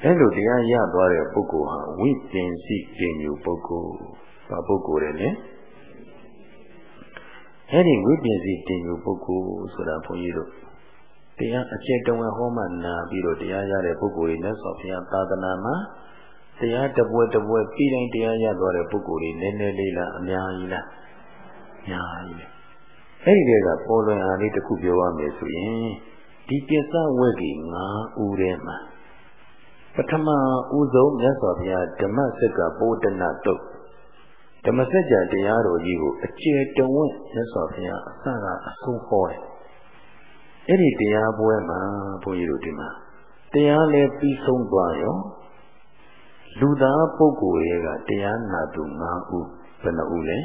အဲ့လိုတရားရသွားတဲ့ပုဂ္ဂိုလ်ဟာဝိပင်စီတင်ယူပုဂ္ဂိုလ်ဘာပုဂ္ဂိုလ်လဲအဲ့ဒီဝိပင်စီတင်ယူပုဂ္ဂိုလ်ဆိုတာဘုန်းကြီးတို့တရားအကျင့်တော်ဟောမှနာပြီးတော့တရားရတဲ့ပုဂ္ဂိုလ်တွေနဲ့ဆိုဘုရားသာသနာမှာတရားတပွဲတပွဲပြီးတိုင်းတရားရသွားတဲ့ပုဂ္ဂိုလ်တွေနည်းနည်းလေးလားအများကြီးလားအများကြီး အဲ့ဒီကပေါ်လွင်အားလေးတစ်ခုပြောရမယ်ဆိုရင်ဒီကိစ္စဝက်ကြီး၅ဦးထဲမှာပထမဦးဆုံးမြတ်စွာဘုရားဓမ္မစက်ကပိုးတနာတုတ်ဓမ္မစကြာတရားတော်ကြီးကိုအကျေတဝင့်မြတ်စွာဘုရားအစကအဆုံးဟောတယ်အဲ့ဒီတရားပွဲမှာဘုန်းကြီးတို့ဒီမှာတရားလည်းပြီးဆုံးသွားရောလူသားပုဂ္ဂိုလ်ရဲ့ကတရားနာသူ၅ဦးဘယ်နှဦးလဲ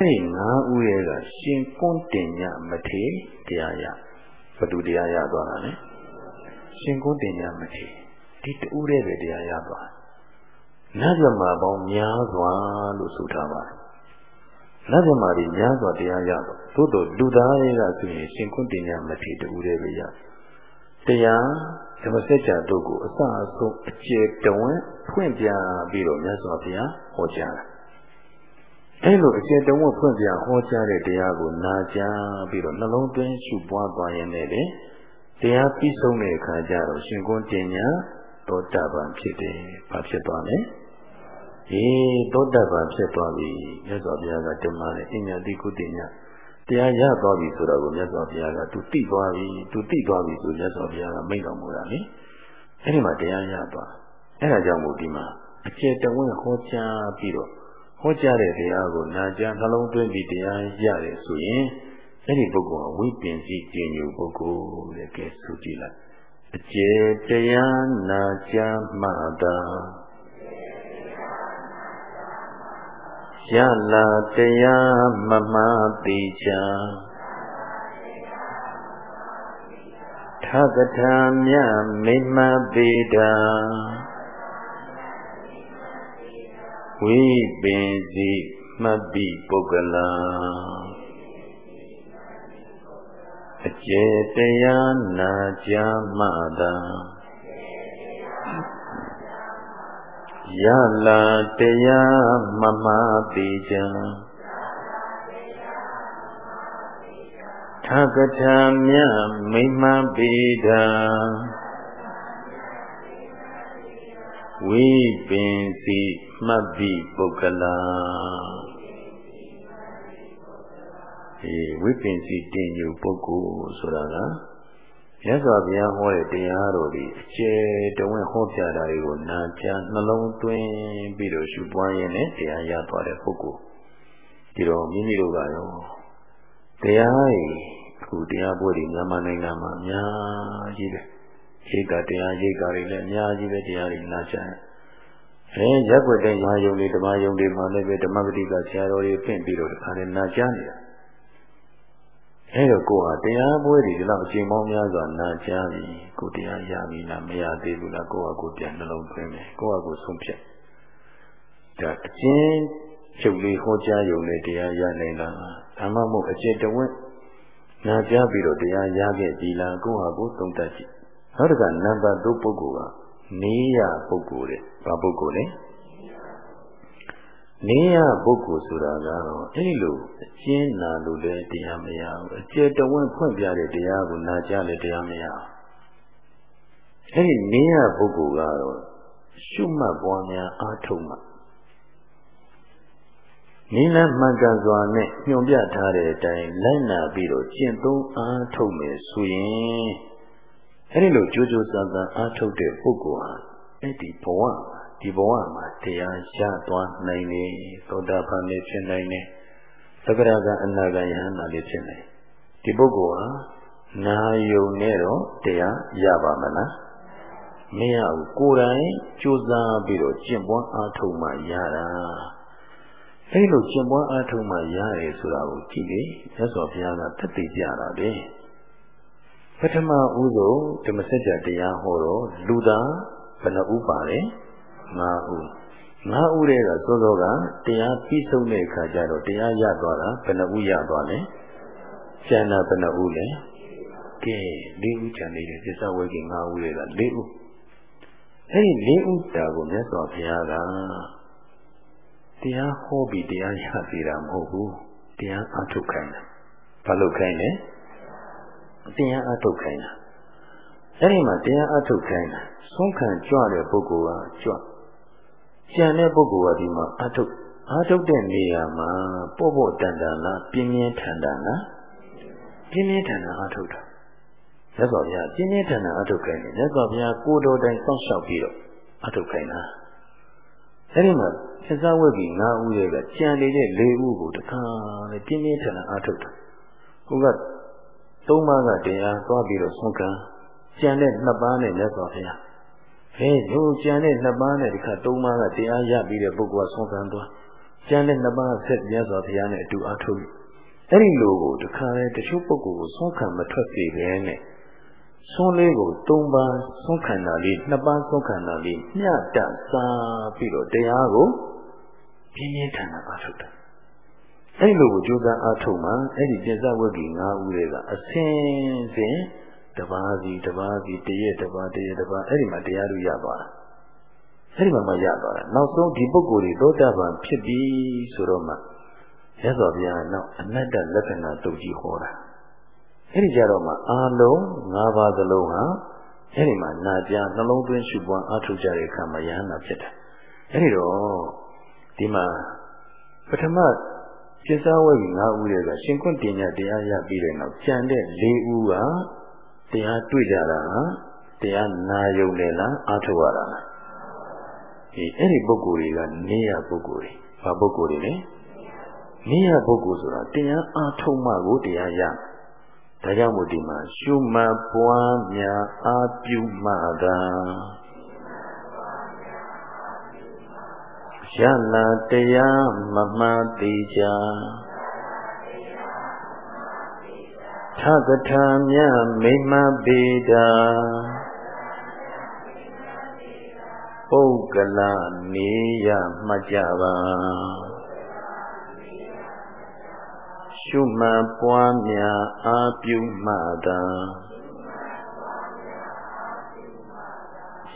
အဲ့၅ဦးရဲ့ကရှင်ကွန်းတင်ညမထေတရားရဘသူတရားရသွားတာလဲရှင်ကွန်းတင်ညမထေဒီတူတဲ့ပဲတရားရသွားနတ်မြမာပေါင်းများစွာလို့ဆိုထားပါတယ်နတ်မြမာတွေများစွာတရားရတော့သို့တော်လူသားတွေကဆိုရင်ရှင်ကွန်းတင်ညမထေတူတဲ့ပဲရတရားဓမ္မစကြာတို့ကိုအစအဆုံးအကျေတဝန်းဖွင့်ပြပြီးတော့မြတ်စွာဘုရားဟောကြားတာ အဲလိုအကျေတဝန်းဖွင့်ပြဟောကြားတဲ့တရားကိုနာကြားပြီးတော့နှလုံးသွင်းရှုပွားသွားရင်လည်းတရားပြီးဆုံးတဲ့အခါကျတော့ရှင်ကွန်းတင်ညာသောတာပန်ဖြစ်တယ်။ဘာဖြစ်သွားလဲ။အေးသောတာပန်ဖြစ်သွားပြီ။မြတ်စွာဘုရားကတမန်နဲ့အညာတိကုတိညာတရားရသွားပြီဆိုတော့ကိုမြတ်စွာဘုရားကသူတိသွားပြီသူတိသွားပြီဆိုမြတ်စွာဘုရားကမိန့်တော်မူတာလေ။အဲဒီမှာတရားရသွား။အဲဒါကြောင့်မို့ဒီမှာအကျေတဝင့်ဟောကြားပြီးတော့ ဟောကြားတဲ့တရားကိုနာကြားနှလုံးသွင်းပြီးတရားရတယ်ဆိုရင်အဲ့ဒီပုဂ္ဂိုလ်ကဝိပင်စီကျင်ညူပုဂ္ဂိုလ်တဲ့ကဲဆိုကြည့်လိုက်အကျေတရားနာကြားမှသာရလာတရားမမတိချာထကထာမြမိမပေတာ ဝိပင်စီမှတ်ပိပုဂ္ဂလာအကျေတရားနာကြမှသာရလာတရားမမတိကြထကထာမြမိမပိဒာဝိပင်စီ မှတ်တိပုဂ္ဂလာဒီဝိပင်စီတင်ညူပုဂ္ဂိုလ်ဆိုတာကမြတ်စွာဘုရားဟောတဲ့တရားတော်ဒီအကျယ်တဝင့်ဟောပြတာတွေကိုနာကြားနှလုံးသွင်းပြီးတော့ရှုပွားရင်းနဲ့တရားရသွားတဲ့ပုဂ္ဂိုလ်ဒီတော့မိမိတို့ကရောတရားအခုတရားပွဲတွေမြန်မာနိုင်ငံမှာအများကြီးပဲရိတ်ကတရားရိတ်ကတွေလည်းအများကြီးပဲတရားတွေနာကြား အဲရက်ွက်တဲ့ညာယုံတွေဓမ္မယုံတွေမှာလည်းပဲဓမ္မပတိကဆရာတော်တွေပြင်ပြီးတော့တခါလည်းနာကြားနေတာအဲတော့ကိုဟာတရားပွဲတွေဒီလောက်အချိန်ပေါင်းများစွာနာကြားပြီကိုတရားရပြီလားမရသေးဘူးလားကိုဟာကိုပြန်နှလုံးသွင်းမယ်ကိုဟာကိုဆုံးဖြတ်ဒါအချင်းချုပ်လေးဟောကြားယုံနဲ့တရားရနိုင်လားဒါမှမဟုတ်အကျင့်တဝင့်နာကြားပြီးတော့တရားရခဲ့ပြီလားကိုဟာကိုသုံးသပ်ကြည့်နောက်တစ်ခါနံပါတ်3ပုဂ္ဂိုလ်က နေရပုဂ္ဂိုလ်တဲ့ဘာပုဂ္ဂိုလ်လဲနေရပုဂ္ဂိုလ်ဆိုတာကတော့အဲ့လိုအကျဉ်းနာလို့လည်းတရားမရဘူးအကျေတဝင့်ဖွင့်ပြတဲ့တရားကိုနာကြလည်းတရားမရဘူးအဲ့ဒီနေရပုဂ္ဂိုလ်ကတော့ရှုမှတ်ပွားများအားထုတ်မှနိလမှန်ကန်စွာနဲ့ညွန်ပြထားတဲ့အတိုင်းလိုက်နာပြီးတော့ကျင့်သုံးအားထုတ်မယ်ဆိုရင် အဲ့ဒီလိုကြိုးကြိုးစားစားအားထုတ်တဲ့ပုဂ္ဂိုလ်ဟာအဲ့ဒီဘဝဒီဘဝမှာတရားရသွားနိုင်လေသောတာပန်လည်းဖြစ်နိုင်တယ်သက္ကရာကအနာဂယဟနာလည်းဖြစ်နိုင်ဒီပုဂ္ဂိုလ်ဟာနာယုံနဲ့တော့တရားရပါမလားမရဘူးကိုယ်တိုင်ကြိုးစားပြီးတော့ကျင့်ပွားအားထုတ်မှရတာအဲလိုကျင့်ပွားအားထုတ်မှရတယ်ဆိုတာကိုကြည့်လေမြတ်စွာဘုရားကသက်သေပြတာပဲ ပထမဦးဆုံးဓမ္မစကြာတရားဟောတော့လူသားဘယ်နှဦးပါလဲ5ဦး5ဦးတဲ့ကစောစောကတရားပြီးဆုံးတဲ့အခါကျတော့တရားရသွားတာဘယ်နှဦးရသွားလဲကျန်တာဘယ်နှဦးလဲကဲ၄ဦးကျန်နေတယ်သစ္စာဝိကိ5ဦးတဲ့က၄ဦးအဲ့ဒီ၄ဦးတာကိုမြတ်စွာဘုရားကတရားဟောပြီးတရားရသေးတာမဟုတ်ဘူးတရားအထုတ်ခိုင်းတာဘာလို့ခိုင်းလဲ တရားအထုတ်ခိုင်းတာအဲ့ဒီမှာတရားအထုတ်ခိုင်းတာဆုံးခံကြွတဲ့ပုဂ္ဂိုလ်ကကြွကျန်တဲ့ပုဂ္ဂိုလ်ကဒီမှာအထုတ်အထုတ်တဲ့နေရာမှာပေါ့ပေါ့တန်တန်လားပြင်းပြင်းထန်ထန်လားပြင်းပြင်းထန်ထန်အထုတ်တာမြတ်စွာဘုရားပြင်းပြင်းထန်ထန်အထုတ်ခိုင်းတယ်မြတ်စွာဘုရားကိုယ်တော်တိုင်စောင့်ရှောက်ပြီးတော့အထုတ်ခိုင်းတာအဲ့ဒီမှာသစ္စာဝက်ကြီး၅ဦးရဲ့ကကြံနေတဲ့၄ဦးကိုတခါလေပြင်းပြင်းထန်ထန်အထုတ်တာဟိုက သုံးပါးကတရားသွားပြီးတော့ဆုံးခံကြံတဲ့နှစ်ပါးနဲ့မြတ်စွာဘုရားဟဲ့ယုံကြံတဲ့နှစ်ပါးနဲ့ဒီခါသုံးပါးကတရားရပြီးတဲ့ပုဂ္ဂိုလ်ကဆုံးခံသွားကြံတဲ့နှစ်ပါးဆက်မြတ်စွာဘုရားနဲ့အတူအထုတ်အဲ့ဒီလိုကိုတခါလေတချို့ပုဂ္ဂိုလ်ကိုဆုံးခံမထွက်စေဘဲနဲ့ဆုံးလေးကို၃ပါးဆုံးခံတာလေးနှစ်ပါးဆုံးခံတာလေးမျှတစားပြီးတော့တရားကိုပြင်းပြင်းထန်ထန်အားထုတ်တာ အဲ့လိုကိုကြိုးစားအားထုတ်မှအဲ့ဒီပြစ္ဆဝဂ္ဂီ၅ဦးတွေကအစင်းစင်တပါးစီတပါးစီတရက်တပါးတရက်တပါးအဲ့ဒီမှာတရားတို့ရသွားတာအဲ့ဒီမှာမှရသွားတာနောက်ဆုံးဒီပုဂ္ဂိုလ်တွေသောတာပန်ဖြစ်ပြီဆိုတော့မှရသော်ဗျာနောက်အနတ္တလက္ခဏာတုတ်ကြီးဟောတာအဲ့ဒီကြတော့မှအာလုံး၅ပါးသလုံးဟာအဲ့ဒီမှာနာကြားနှလုံးသွင်းရှုပွားအားထုတ်ကြတဲ့အခါမှာယဟနာဖြစ်တယ်အဲ့ဒီတော့ဒီမှာပထမ စိစ္ဆဝဲကြီး၅ဦးတွေကရှင်ခွင့်တင်ညာတရားရပြီးတဲ့နောက်ကြံတဲ့၄ဦးကတရားတွေ့ကြတာဟာတရားနာယုံတယ်လားအားထုတ်ရတာလားဒီအဲ့ဒီပုဂ္ဂိုလ်တွေကနေရပုဂ္ဂိုလ်တွေဘာပုဂ္ဂိုလ်တွေလဲနေရပုဂ္ဂိုလ်ဆိုတာတရားအားထုတ်မှကိုတရားရဒါကြောင့်မို့ဒီမှာရှုမှတ်ပွားများအာပြုမှသာ ရလာတရားမမှန်သေးကြထကထာမြမိမပေတာပုဂ္ဂလနေရမှတ်ကြပါရှုမှန်ပွားများအာပြုမှသာ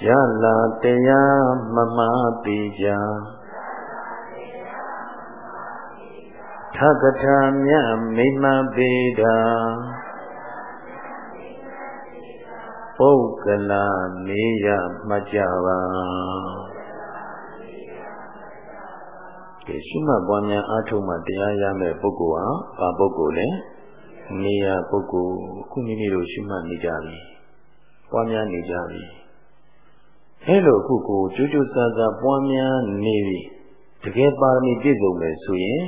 ရလာတရားမမတိကြ ကထာမြမိမပေတာပုဂ္ဂလာမေယမှတ်ကြပါကဲရှိမှပွားများအားထုတ်မှတရားရမယ့်ပုဂ္ဂိုလ်ဟာဘာပုဂ္ဂိုလ်လဲနေရပုဂ္ဂိုလ်ခုမိမိတို့ရှိမှနေကြပြီပွားများနေကြပြီအဲလိုအခုကိုကြိုးကြိုးစားစားပွားများနေပြီတကယ်ပါရမီပြည့်စုံမယ်ဆိုရင်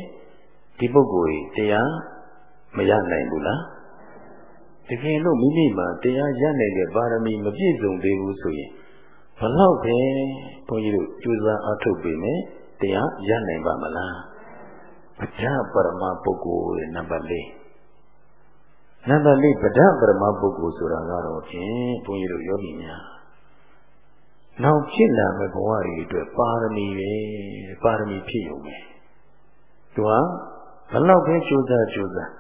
ဒီပုဂ္ဂိုလ်ကြီးတရားမရနိုင်ဘူးလားတကယ်လို့မိမိမှာတရားရနိုင်တဲ့ပါရမီမပြည့်စုံသေးဘူးဆိုရင်ဘလောက်ပဲဘုန်းကြီးတို့ကြိုးစားအားထုတ်ပေမယ်တရားရနိုင်ပါမလားပဋ္ဌပရမပုဂ္ဂိုလ်ရဲ့နံပါတ်၄နံပါတ်၄ပဋ္ဌပရမပုဂ္ဂိုလ်ဆိုတာကတော့ဖြင့်ဘုန်းကြီးတို့ယောဂီများနောက်ဖြစ်လာမယ့်ဘဝတွေအတွက်ပါရမီပဲပါရမီဖြည့်ရုံပဲသူက ဘလောက်ပဲကြိုးစားကြိုးစား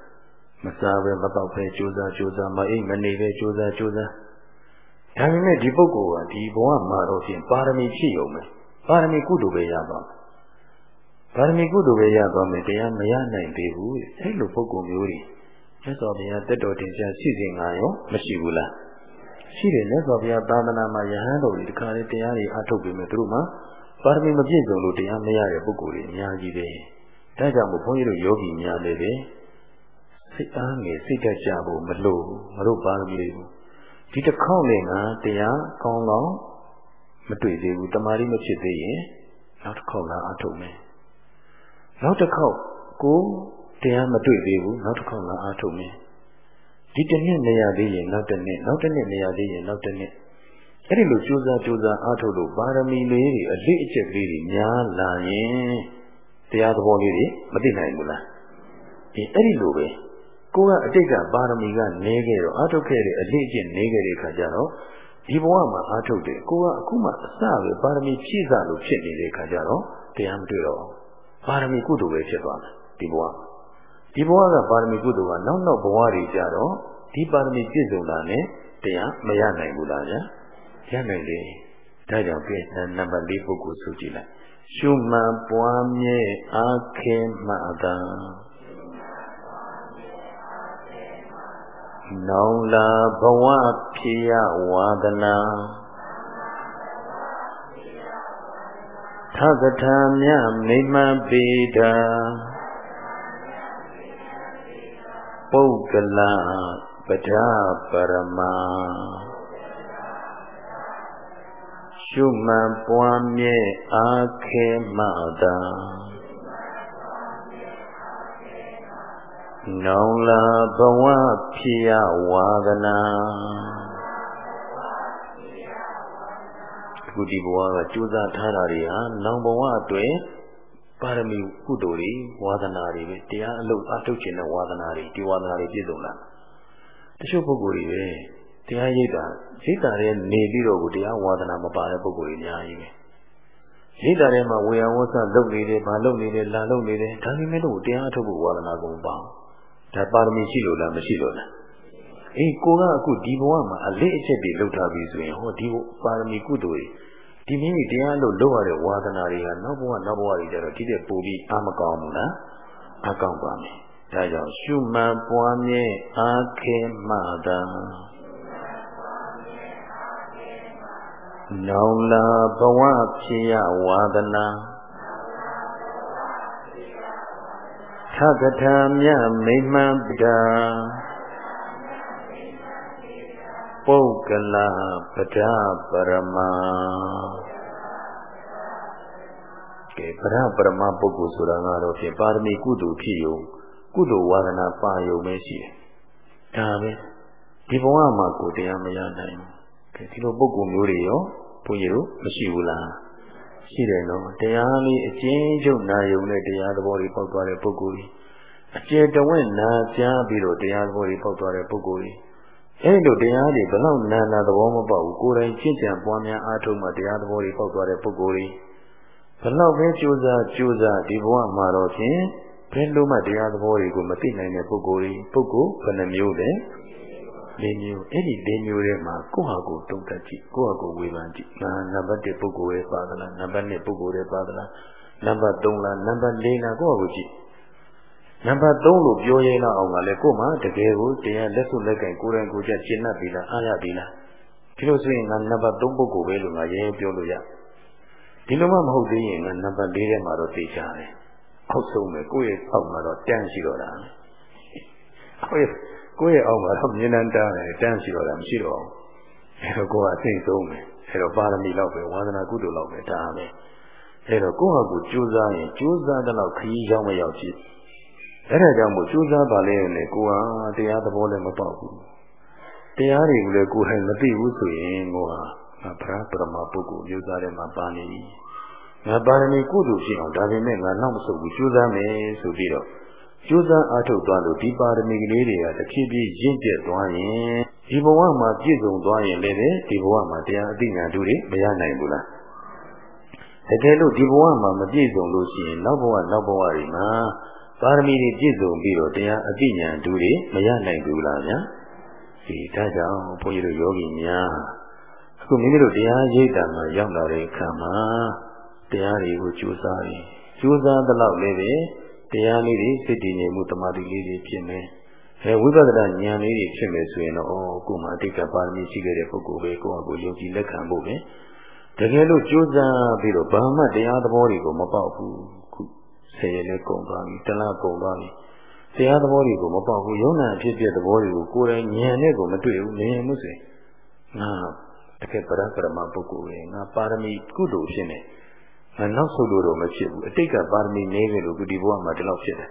မစားပဲမတော့ပဲကြိုးစားကြိုးစားမအိမ်မနေပဲကြိုးစားကြိုးစားဒါပေမဲ့ဒီပုဂ္ဂိုလ်ကဒီဘဝမှာတော့ဖြင့်ပါရမီဖြည့်ရုံပဲပါရမီကုသိုလ်ပဲရပါမယ်ပါရမီကုသိုလ်ပဲရသွားမယ်တရားမရနိုင်သေးဘူးအဲ့လိုပုဂ္ဂိုလ်မျိုးတွေမြတ်စွာဘုရားတက်တော်တင်ရှားရှိစဉ်ကရောမရှိဘူးလားရှိတယ်မြတ်စွာဘုရားသာသနာမှာယဟန်တော်တွေဒီခါလေးတရားတွေအားထုတ်ပြီးမှသူတို့မှာပါရမီမပြည့်စုံလို့တရားမရတဲ့ပုဂ္ဂိုလ်တွေအများကြီးပဲ ဒါကြောင့်မို့ဘုန်းကြီးတို့ယောဂီများလည်းပဲစိတ်အားငယ်စိတ်တကြဖို့မလို့မလို့ပါရမီတွေဒီတစ်ခေါက်နဲ့ငါတရားကောင်းကောင်းမတွေ့သေးဘူးတမာရီမဖြစ်သေးရင်နောက်တစ်ခေါက်လာအားထုတ်မယ်နောက်တစ်ခေါက်ကိုတရားမတွေ့သေးဘူးနောက်တစ်ခေါက်လာအားထုတ်မယ်ဒီတစ်နှစ်နေရသေးရင်နောက်တစ်နှစ်နောက်တစ်နှစ်နေရသေးရင်နောက်တစ်နှစ်အဲ့ဒီလိုကြိုးစားကြိုးစားအားထုတ်လို့ပါရမီလေးတွေအလေးအကျက်ကလေးတွေများလာရင် တရားသဘောလေးတွေမသိနိုင်ဘူးလားဒီအဲ့ဒီလိုပဲကိုကအတိတ်ကပါရမီကနေခဲ့တော့အားထုတ်ခဲ့တဲ့အလေးအကျင့်နေခဲ့တဲ့အခါကျတော့ဒီဘဝမှာအားထုတ်တယ်ကိုကအခုမှအစပဲပါရမီဖြည့်စားလို့ဖြစ်နေတဲ့အခါကျတော့တရားမတွေ့တော့ပါရမီကုသိုလ်ပဲဖြစ်သွားတယ်ဒီဘဝဒီဘဝကပါရမီကုသိုလ်ကနောက်နောက်ဘဝတွေကြတော့ဒီပါရမီပြည့်စုံတာနဲ့တရားမရနိုင်ဘူးလားဗျာရနိုင်တယ်ဒါကြောင့်ပြည့်နံပါတ်၄ပုဂ္ဂိုလ်ဆိုကြည့်လိုက် ရှုမှန်ပွားမြဲအားခဲမှသာနောင်လာဘဝဖြစ်ရဝါဒနာသကထာမြမိမပေတာပုဂ္ဂလပဒပရမ ရှုမှန်ပွားမြဲအားခဲမှသာနောင်လာဘဝဖြစ်ရဝါဒနာအခုဒီဘဝကကြိုးစားထားတာတွေဟာနောင်ဘဝအတွက်ပါရမီကုသိုလ်တွေဝါဒနာတွေပဲတရားအလုပ်အထုတ်ခြင်းတဲ့ဝါဒနာတွေဒီဝါဒနာတွေပြည့်စုံလာတချို့ပုဂ္ဂိုလ်တွေပဲ တရားရိပ်တာရိပ်တာရဲ့နေပြီးတော့ကိုတရားဝါဒနာမပါတဲ့ပုဂ္ဂိုလ်တွေအများကြီးပဲရိပ်တာထဲမှာဝေယဝဆလုပ်နေတယ်ဗာလုပ်နေတယ်လာလုပ်နေတယ်ဒါပေမဲ့လို့တရားအထုတ်ဖို့ဝါဒနာကုန်ပါဒါပါရမီရှိလို့လားမရှိလို့လားအေးကိုကအခုဒီဘဝမှာအလေးအချက်တွေလုပ်ထားပြီဆိုရင်ဟောဒီပါရမီကုသိုလ်တွေဒီမိမိတရားလို့လုပ်ရတဲ့ဝါဒနာတွေဟာနောက်ဘဝနောက်ဘဝတွေကျတော့ဒီတဲ့ပို့ပြီးအာမကောင်းဘူးလားအကောင်းပါမယ်ဒါကြောင့်ရှုမှန်ပွားမြဲအားခဲမှသာ နောင်လာဘဝဖြစ်ရဝါဒနာထကထာမြမိမံပဒာပုဂ္ဂလပဒပရမကဲပဒပရမပုဂ္ဂိုလ်ဆိုတာကတော့ဖြင့်ပါရမီကုသိုလ်ဖြစ်ယုံကုသိုလ်ဝါဒနာပါယုံပဲရှိတယ်ဒါပဲဒီဘဝမှာကိုတရားမရနိုင်ဘူး ဒီလိုပုဂ္ဂိုလ်မျိုးတွေရောဘုန်းကြီးတို့မရှိဘူးလားရှိတယ်နော်တရားလေးအကျဉ်းချုပ်နာယုံနဲ့တရားသဘောတွေပေါက်သွားတဲ့ပုဂ္ဂိုလ်ကြီးအကျေတဝင့်နာကြားပြီးတော့တရားသဘောတွေပေါက်သွားတဲ့ပုဂ္ဂိုလ်ကြီးအဲ့လိုတရားတွေဘလောက်နာနာသဘောမပေါက်ဘူးကိုယ်တိုင်ကျင့်ကြံပွားများအားထုတ်မှတရားသဘောတွေပေါက်သွားတဲ့ပုဂ္ဂိုလ်ကြီးဘလောက်ပဲကြိုးစားကြိုးစားဒီဘဝမှာတော့ဖြင့်ဘယ်လိုမှတရားသဘောတွေကိုမသိနိုင်တဲ့ပုဂ္ဂိုလ်တွေပုဂ္ဂိုလ်ဘယ်နှမျိုးလဲ လေးမျိုးအဲ့ဒီလေးမျိုးထဲမှာကိုယ့်ဟာကိုယ်တုံ့တက်ကြည့်ကိုယ့်ဟာကိုယ်ဝေဖန်ကြည့်ငါနံပါတ်1ပုဂ္ဂိုလ်ရဲ့ပါသလားနံပါတ်2ပုဂ္ဂိုလ်ရဲ့ပါသလားနံပါတ်3လားနံပါတ်4လားကိုယ့်ဟာကိုယ်ကြည့်နံပါတ်3လို့ပြောရင်တော့အောင်ကလည်းကို့မှာတကယ်ကိုတရားလက်စွပ်လက်ကင်ကိုယ်တိုင်ကိုယ်ကျရှင်းတတ်ပြီလားအားရပြီလားဒီလိုဆိုရင်ငါနံပါတ်3ပုဂ္ဂိုလ်ပဲလို့ငါရဲပြောလို့ရဒီလိုမှမဟုတ်သေးရင်ငါနံပါတ်4ထဲမှာတော့သိချတယ်အောက်ဆုံးပဲကိုယ့်ရဲ့အောက်မှာတော့တန်းရှိတော့တာကိုယ့်ရဲ့ ကိုယ့်ရဲ့အောက်မှာတော့မြင်တန်းတန်းတယ်တန်းရှိတော့တာမရှိတော့ဘူးအဲတော့ကိုယ်ကအသိဆုံးပဲအဲတော့ပါရမီလောက်ပဲဝါသနာကုသိုလ်လောက်ပဲဒါပဲအဲတော့ကိုယ့်ဟာကိုယ်ကြိုးစားရင်ကြိုးစားတဲ့လောက်ခရီးရောက်မရောက်ကြည့်အဲ့ဒါကြောင့်မို့ကြိုးစားပါလေနဲ့ကိုယ်ဟာတရားသဘောလည်းမပေါက်ဘူးတရားတွေကိုလည်းကိုယ်ဟန်မသိဘူးဆိုရင်ကိုယ်ဟာဗရာပရမပုဂ္ဂိုလ်မျိုးသားတွေမှာပါနေပြီငါပါရမီကုသိုလ်ဖြစ်အောင်ဒါပေမဲ့ငါနောက်မဆုတ်ဘူးကြိုးစားမယ်ဆိုပြီးတော့ ကြိုးစားအားထုတ်သွားလို့ဒီပါရမီကလေးတွေကတဖြည်းဖြည်းရင့်ကျက်သွားရင်ဒီဘဝမှာပြည့်စုံသွားရင်လည်းဒီဘဝမှာတရားအသိဉာဏ်တို့တွေမရနိုင်ဘူးလားတကယ်လို့ဒီဘဝမှာမပြည့်စုံလို့ရှိရင်နောက်ဘဝနောက်ဘဝတွေမှာပါရမီတွေပြည့်စုံပြီးတော့တရားအသိဉာဏ်တို့တွေမရနိုင်ဘူးလားဗျာဒီဒါကြောင့်ဘုန်းကြီးတို့ယောဂီများအခုမိမိတို့တရားရိပ်တာမှာရောက်လာတဲ့အခါမှာတရားတွေကိုကြိုးစားရင်ကြိုးစားသလောက်လည်းပဲ တရားလေးတွေစိတ်တည်ငြိမ်မှုတမာတိလေးတွေဖြစ်မယ်အဲဝိပဿနာဉာဏ်လေးတွေဖြစ်မယ်ဆိုရင်တော့ဩကိုယ်မှာအတိတ်ကပါရမီရှိခဲ့တဲ့ပုဂ္ဂိုလ်ပဲကိုယ့်အကိုယုံကြည်လက်ခံဖို့ပဲတကယ်လို့ကြိုးစားပြီးတော့ဘာမှတရားသဘောတွေကိုမပေါက်ဘူးခုဆယ်ရက်လည်းကုန်သွားပြီတလားကုန်သွားပြီတရားသဘောတွေကိုမပေါက်ဘူးယုံနာအဖြစ်ပြသဘောတွေကိုကိုယ်တိုင်ဉာဏ်နဲ့ကိုမတွေ့ဘူးဉာဏ်မှုဆိုရင်ငါတကယ်ပရပရမပုဂ္ဂိုလ်ရဲ့ငါပါရမီကုသိုလ်ဖြစ်နေ ငါနောက်ဆုတ်လို့တော့မဖြစ်ဘူးအတိတ်ကပါရမီနည်းခဲ့လို့ဒီဘဝမှာဒီလောက်ဖြစ်တယ်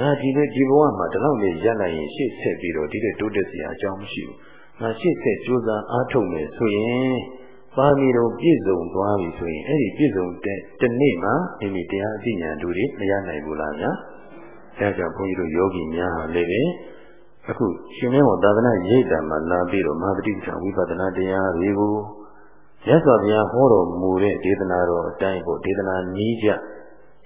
ငါဒီနေ့ဒီဘဝမှာဒီလောက်လေးရပ်လိုက်ရင်ရှေ့ဆက်ပြီးတော့ဒီတဲ့တိုးတက်စရာအကြောင်းမရှိဘူးငါရှေ့ဆက်ကြိုးစားအားထုတ်မယ်ဆိုရင်ပါမီတော်ပြည့်စုံသွားပြီဆိုရင်အဲ့ဒီပြည့်စုံတဲ့တနေ့မှာမိမိတရားအသိဉာဏ်တို့တွေမရနိုင်ဘူးလားဗျာအဲကြောင့်ဘုန်းကြီးတို့ယောဂီများဟာလည်းပဲအခုရှင်မင်းတော်သာသနာရိပ်တံမှာလာပြီးတော့မဟာပฏิပ္ပဝိပဿနာတရားတွေကို ရသော်ဘုရားဟောတော်မူတဲ့ဒေသနာတော်အတိုင်းကိုဒေသနာနည်းကြ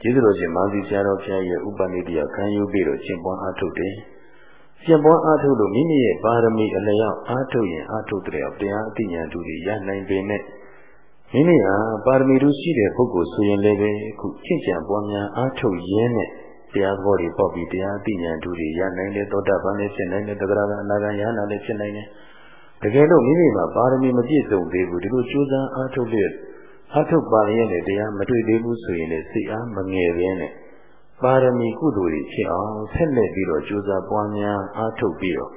ကျေးဇူးတော်ရှင်မာသီဆရာတော်ဘုရားရဲ့ဥပနိဒေယခံယူပြီးတော့ရှင်းပွားအားထုတ်တယ်။ရှင်းပွားအားထုတ်လို့မိမိရဲ့ပါရမီအလျောက်အားထုတ်ရင်အားထုတ်တဲ့တရားအသိဉာဏ်တူတွေရနိုင်ပေမဲ့မိမိဟာပါရမီတို့ရှိတဲ့ပုဂ္ဂိုလ်ဆိုရင်လည်းပဲအခုချင့်ကြံပွားများအားထုတ်ရင်းနဲ့တရားသဘောတွေပေါက်ပြီးတရားအသိဉာဏ်တူတွေရနိုင်တယ်သောတာပန်လည်းဖြစ်နိုင်တယ်သဂရကအနာဂံယဟနာလည်းဖြစ်နိုင်တယ် တကယ်လို့မိမိမှာပါရမီမပြည့်စုံသေးဘူးဒီလိုကြိုးစားအားထုတ်လို့အားထုတ်ပါရရင်လည်းတရားမတွေ့သေးဘူးဆိုရင်လည်းစိတ်အားမငယ်ပဲနဲ့ပါရမီကုသိုလ်တွေဖြစ်အောင်ဆက်လက်ပြီးတော့ကြိုးစားပွားများအားထုတ်ပြီးတော့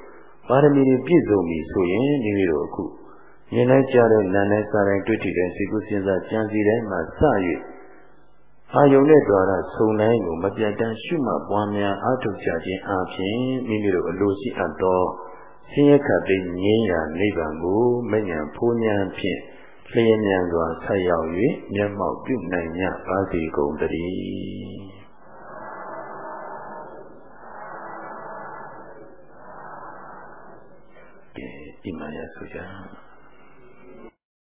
ပါရမီတွေပြည့်စုံပြီဆိုရင်ဒီလိုအခုမြင်လိုက်ကြတဲ့နာနဲ့စားတိုင်းတွေ့ထိတဲ့စိတ်ကူးစဉ်းစားကြံစည်တိုင်းမှာစ၍အာယုန်နဲ့တွာရဆုံတိုင်းကိုမပြတ်တမ်းရှုမှတ်ပွားများအားထုတ်ကြခြင်းအပြင်မိမိတို့အလိုရှိအပ်သော ဆင်းရဲခတ်သိငြင်းရာနိဗ္ဗာန်ကိုမဉ္ဇဉ်ဖိုးဉဏ်ဖြင့်လျင်မြန်စွာဆက်ရောက်၍မျက်မှောက်ပြုနိုင်ကြပါစေကုန်သတည်းဒီမှာရဆိုကြ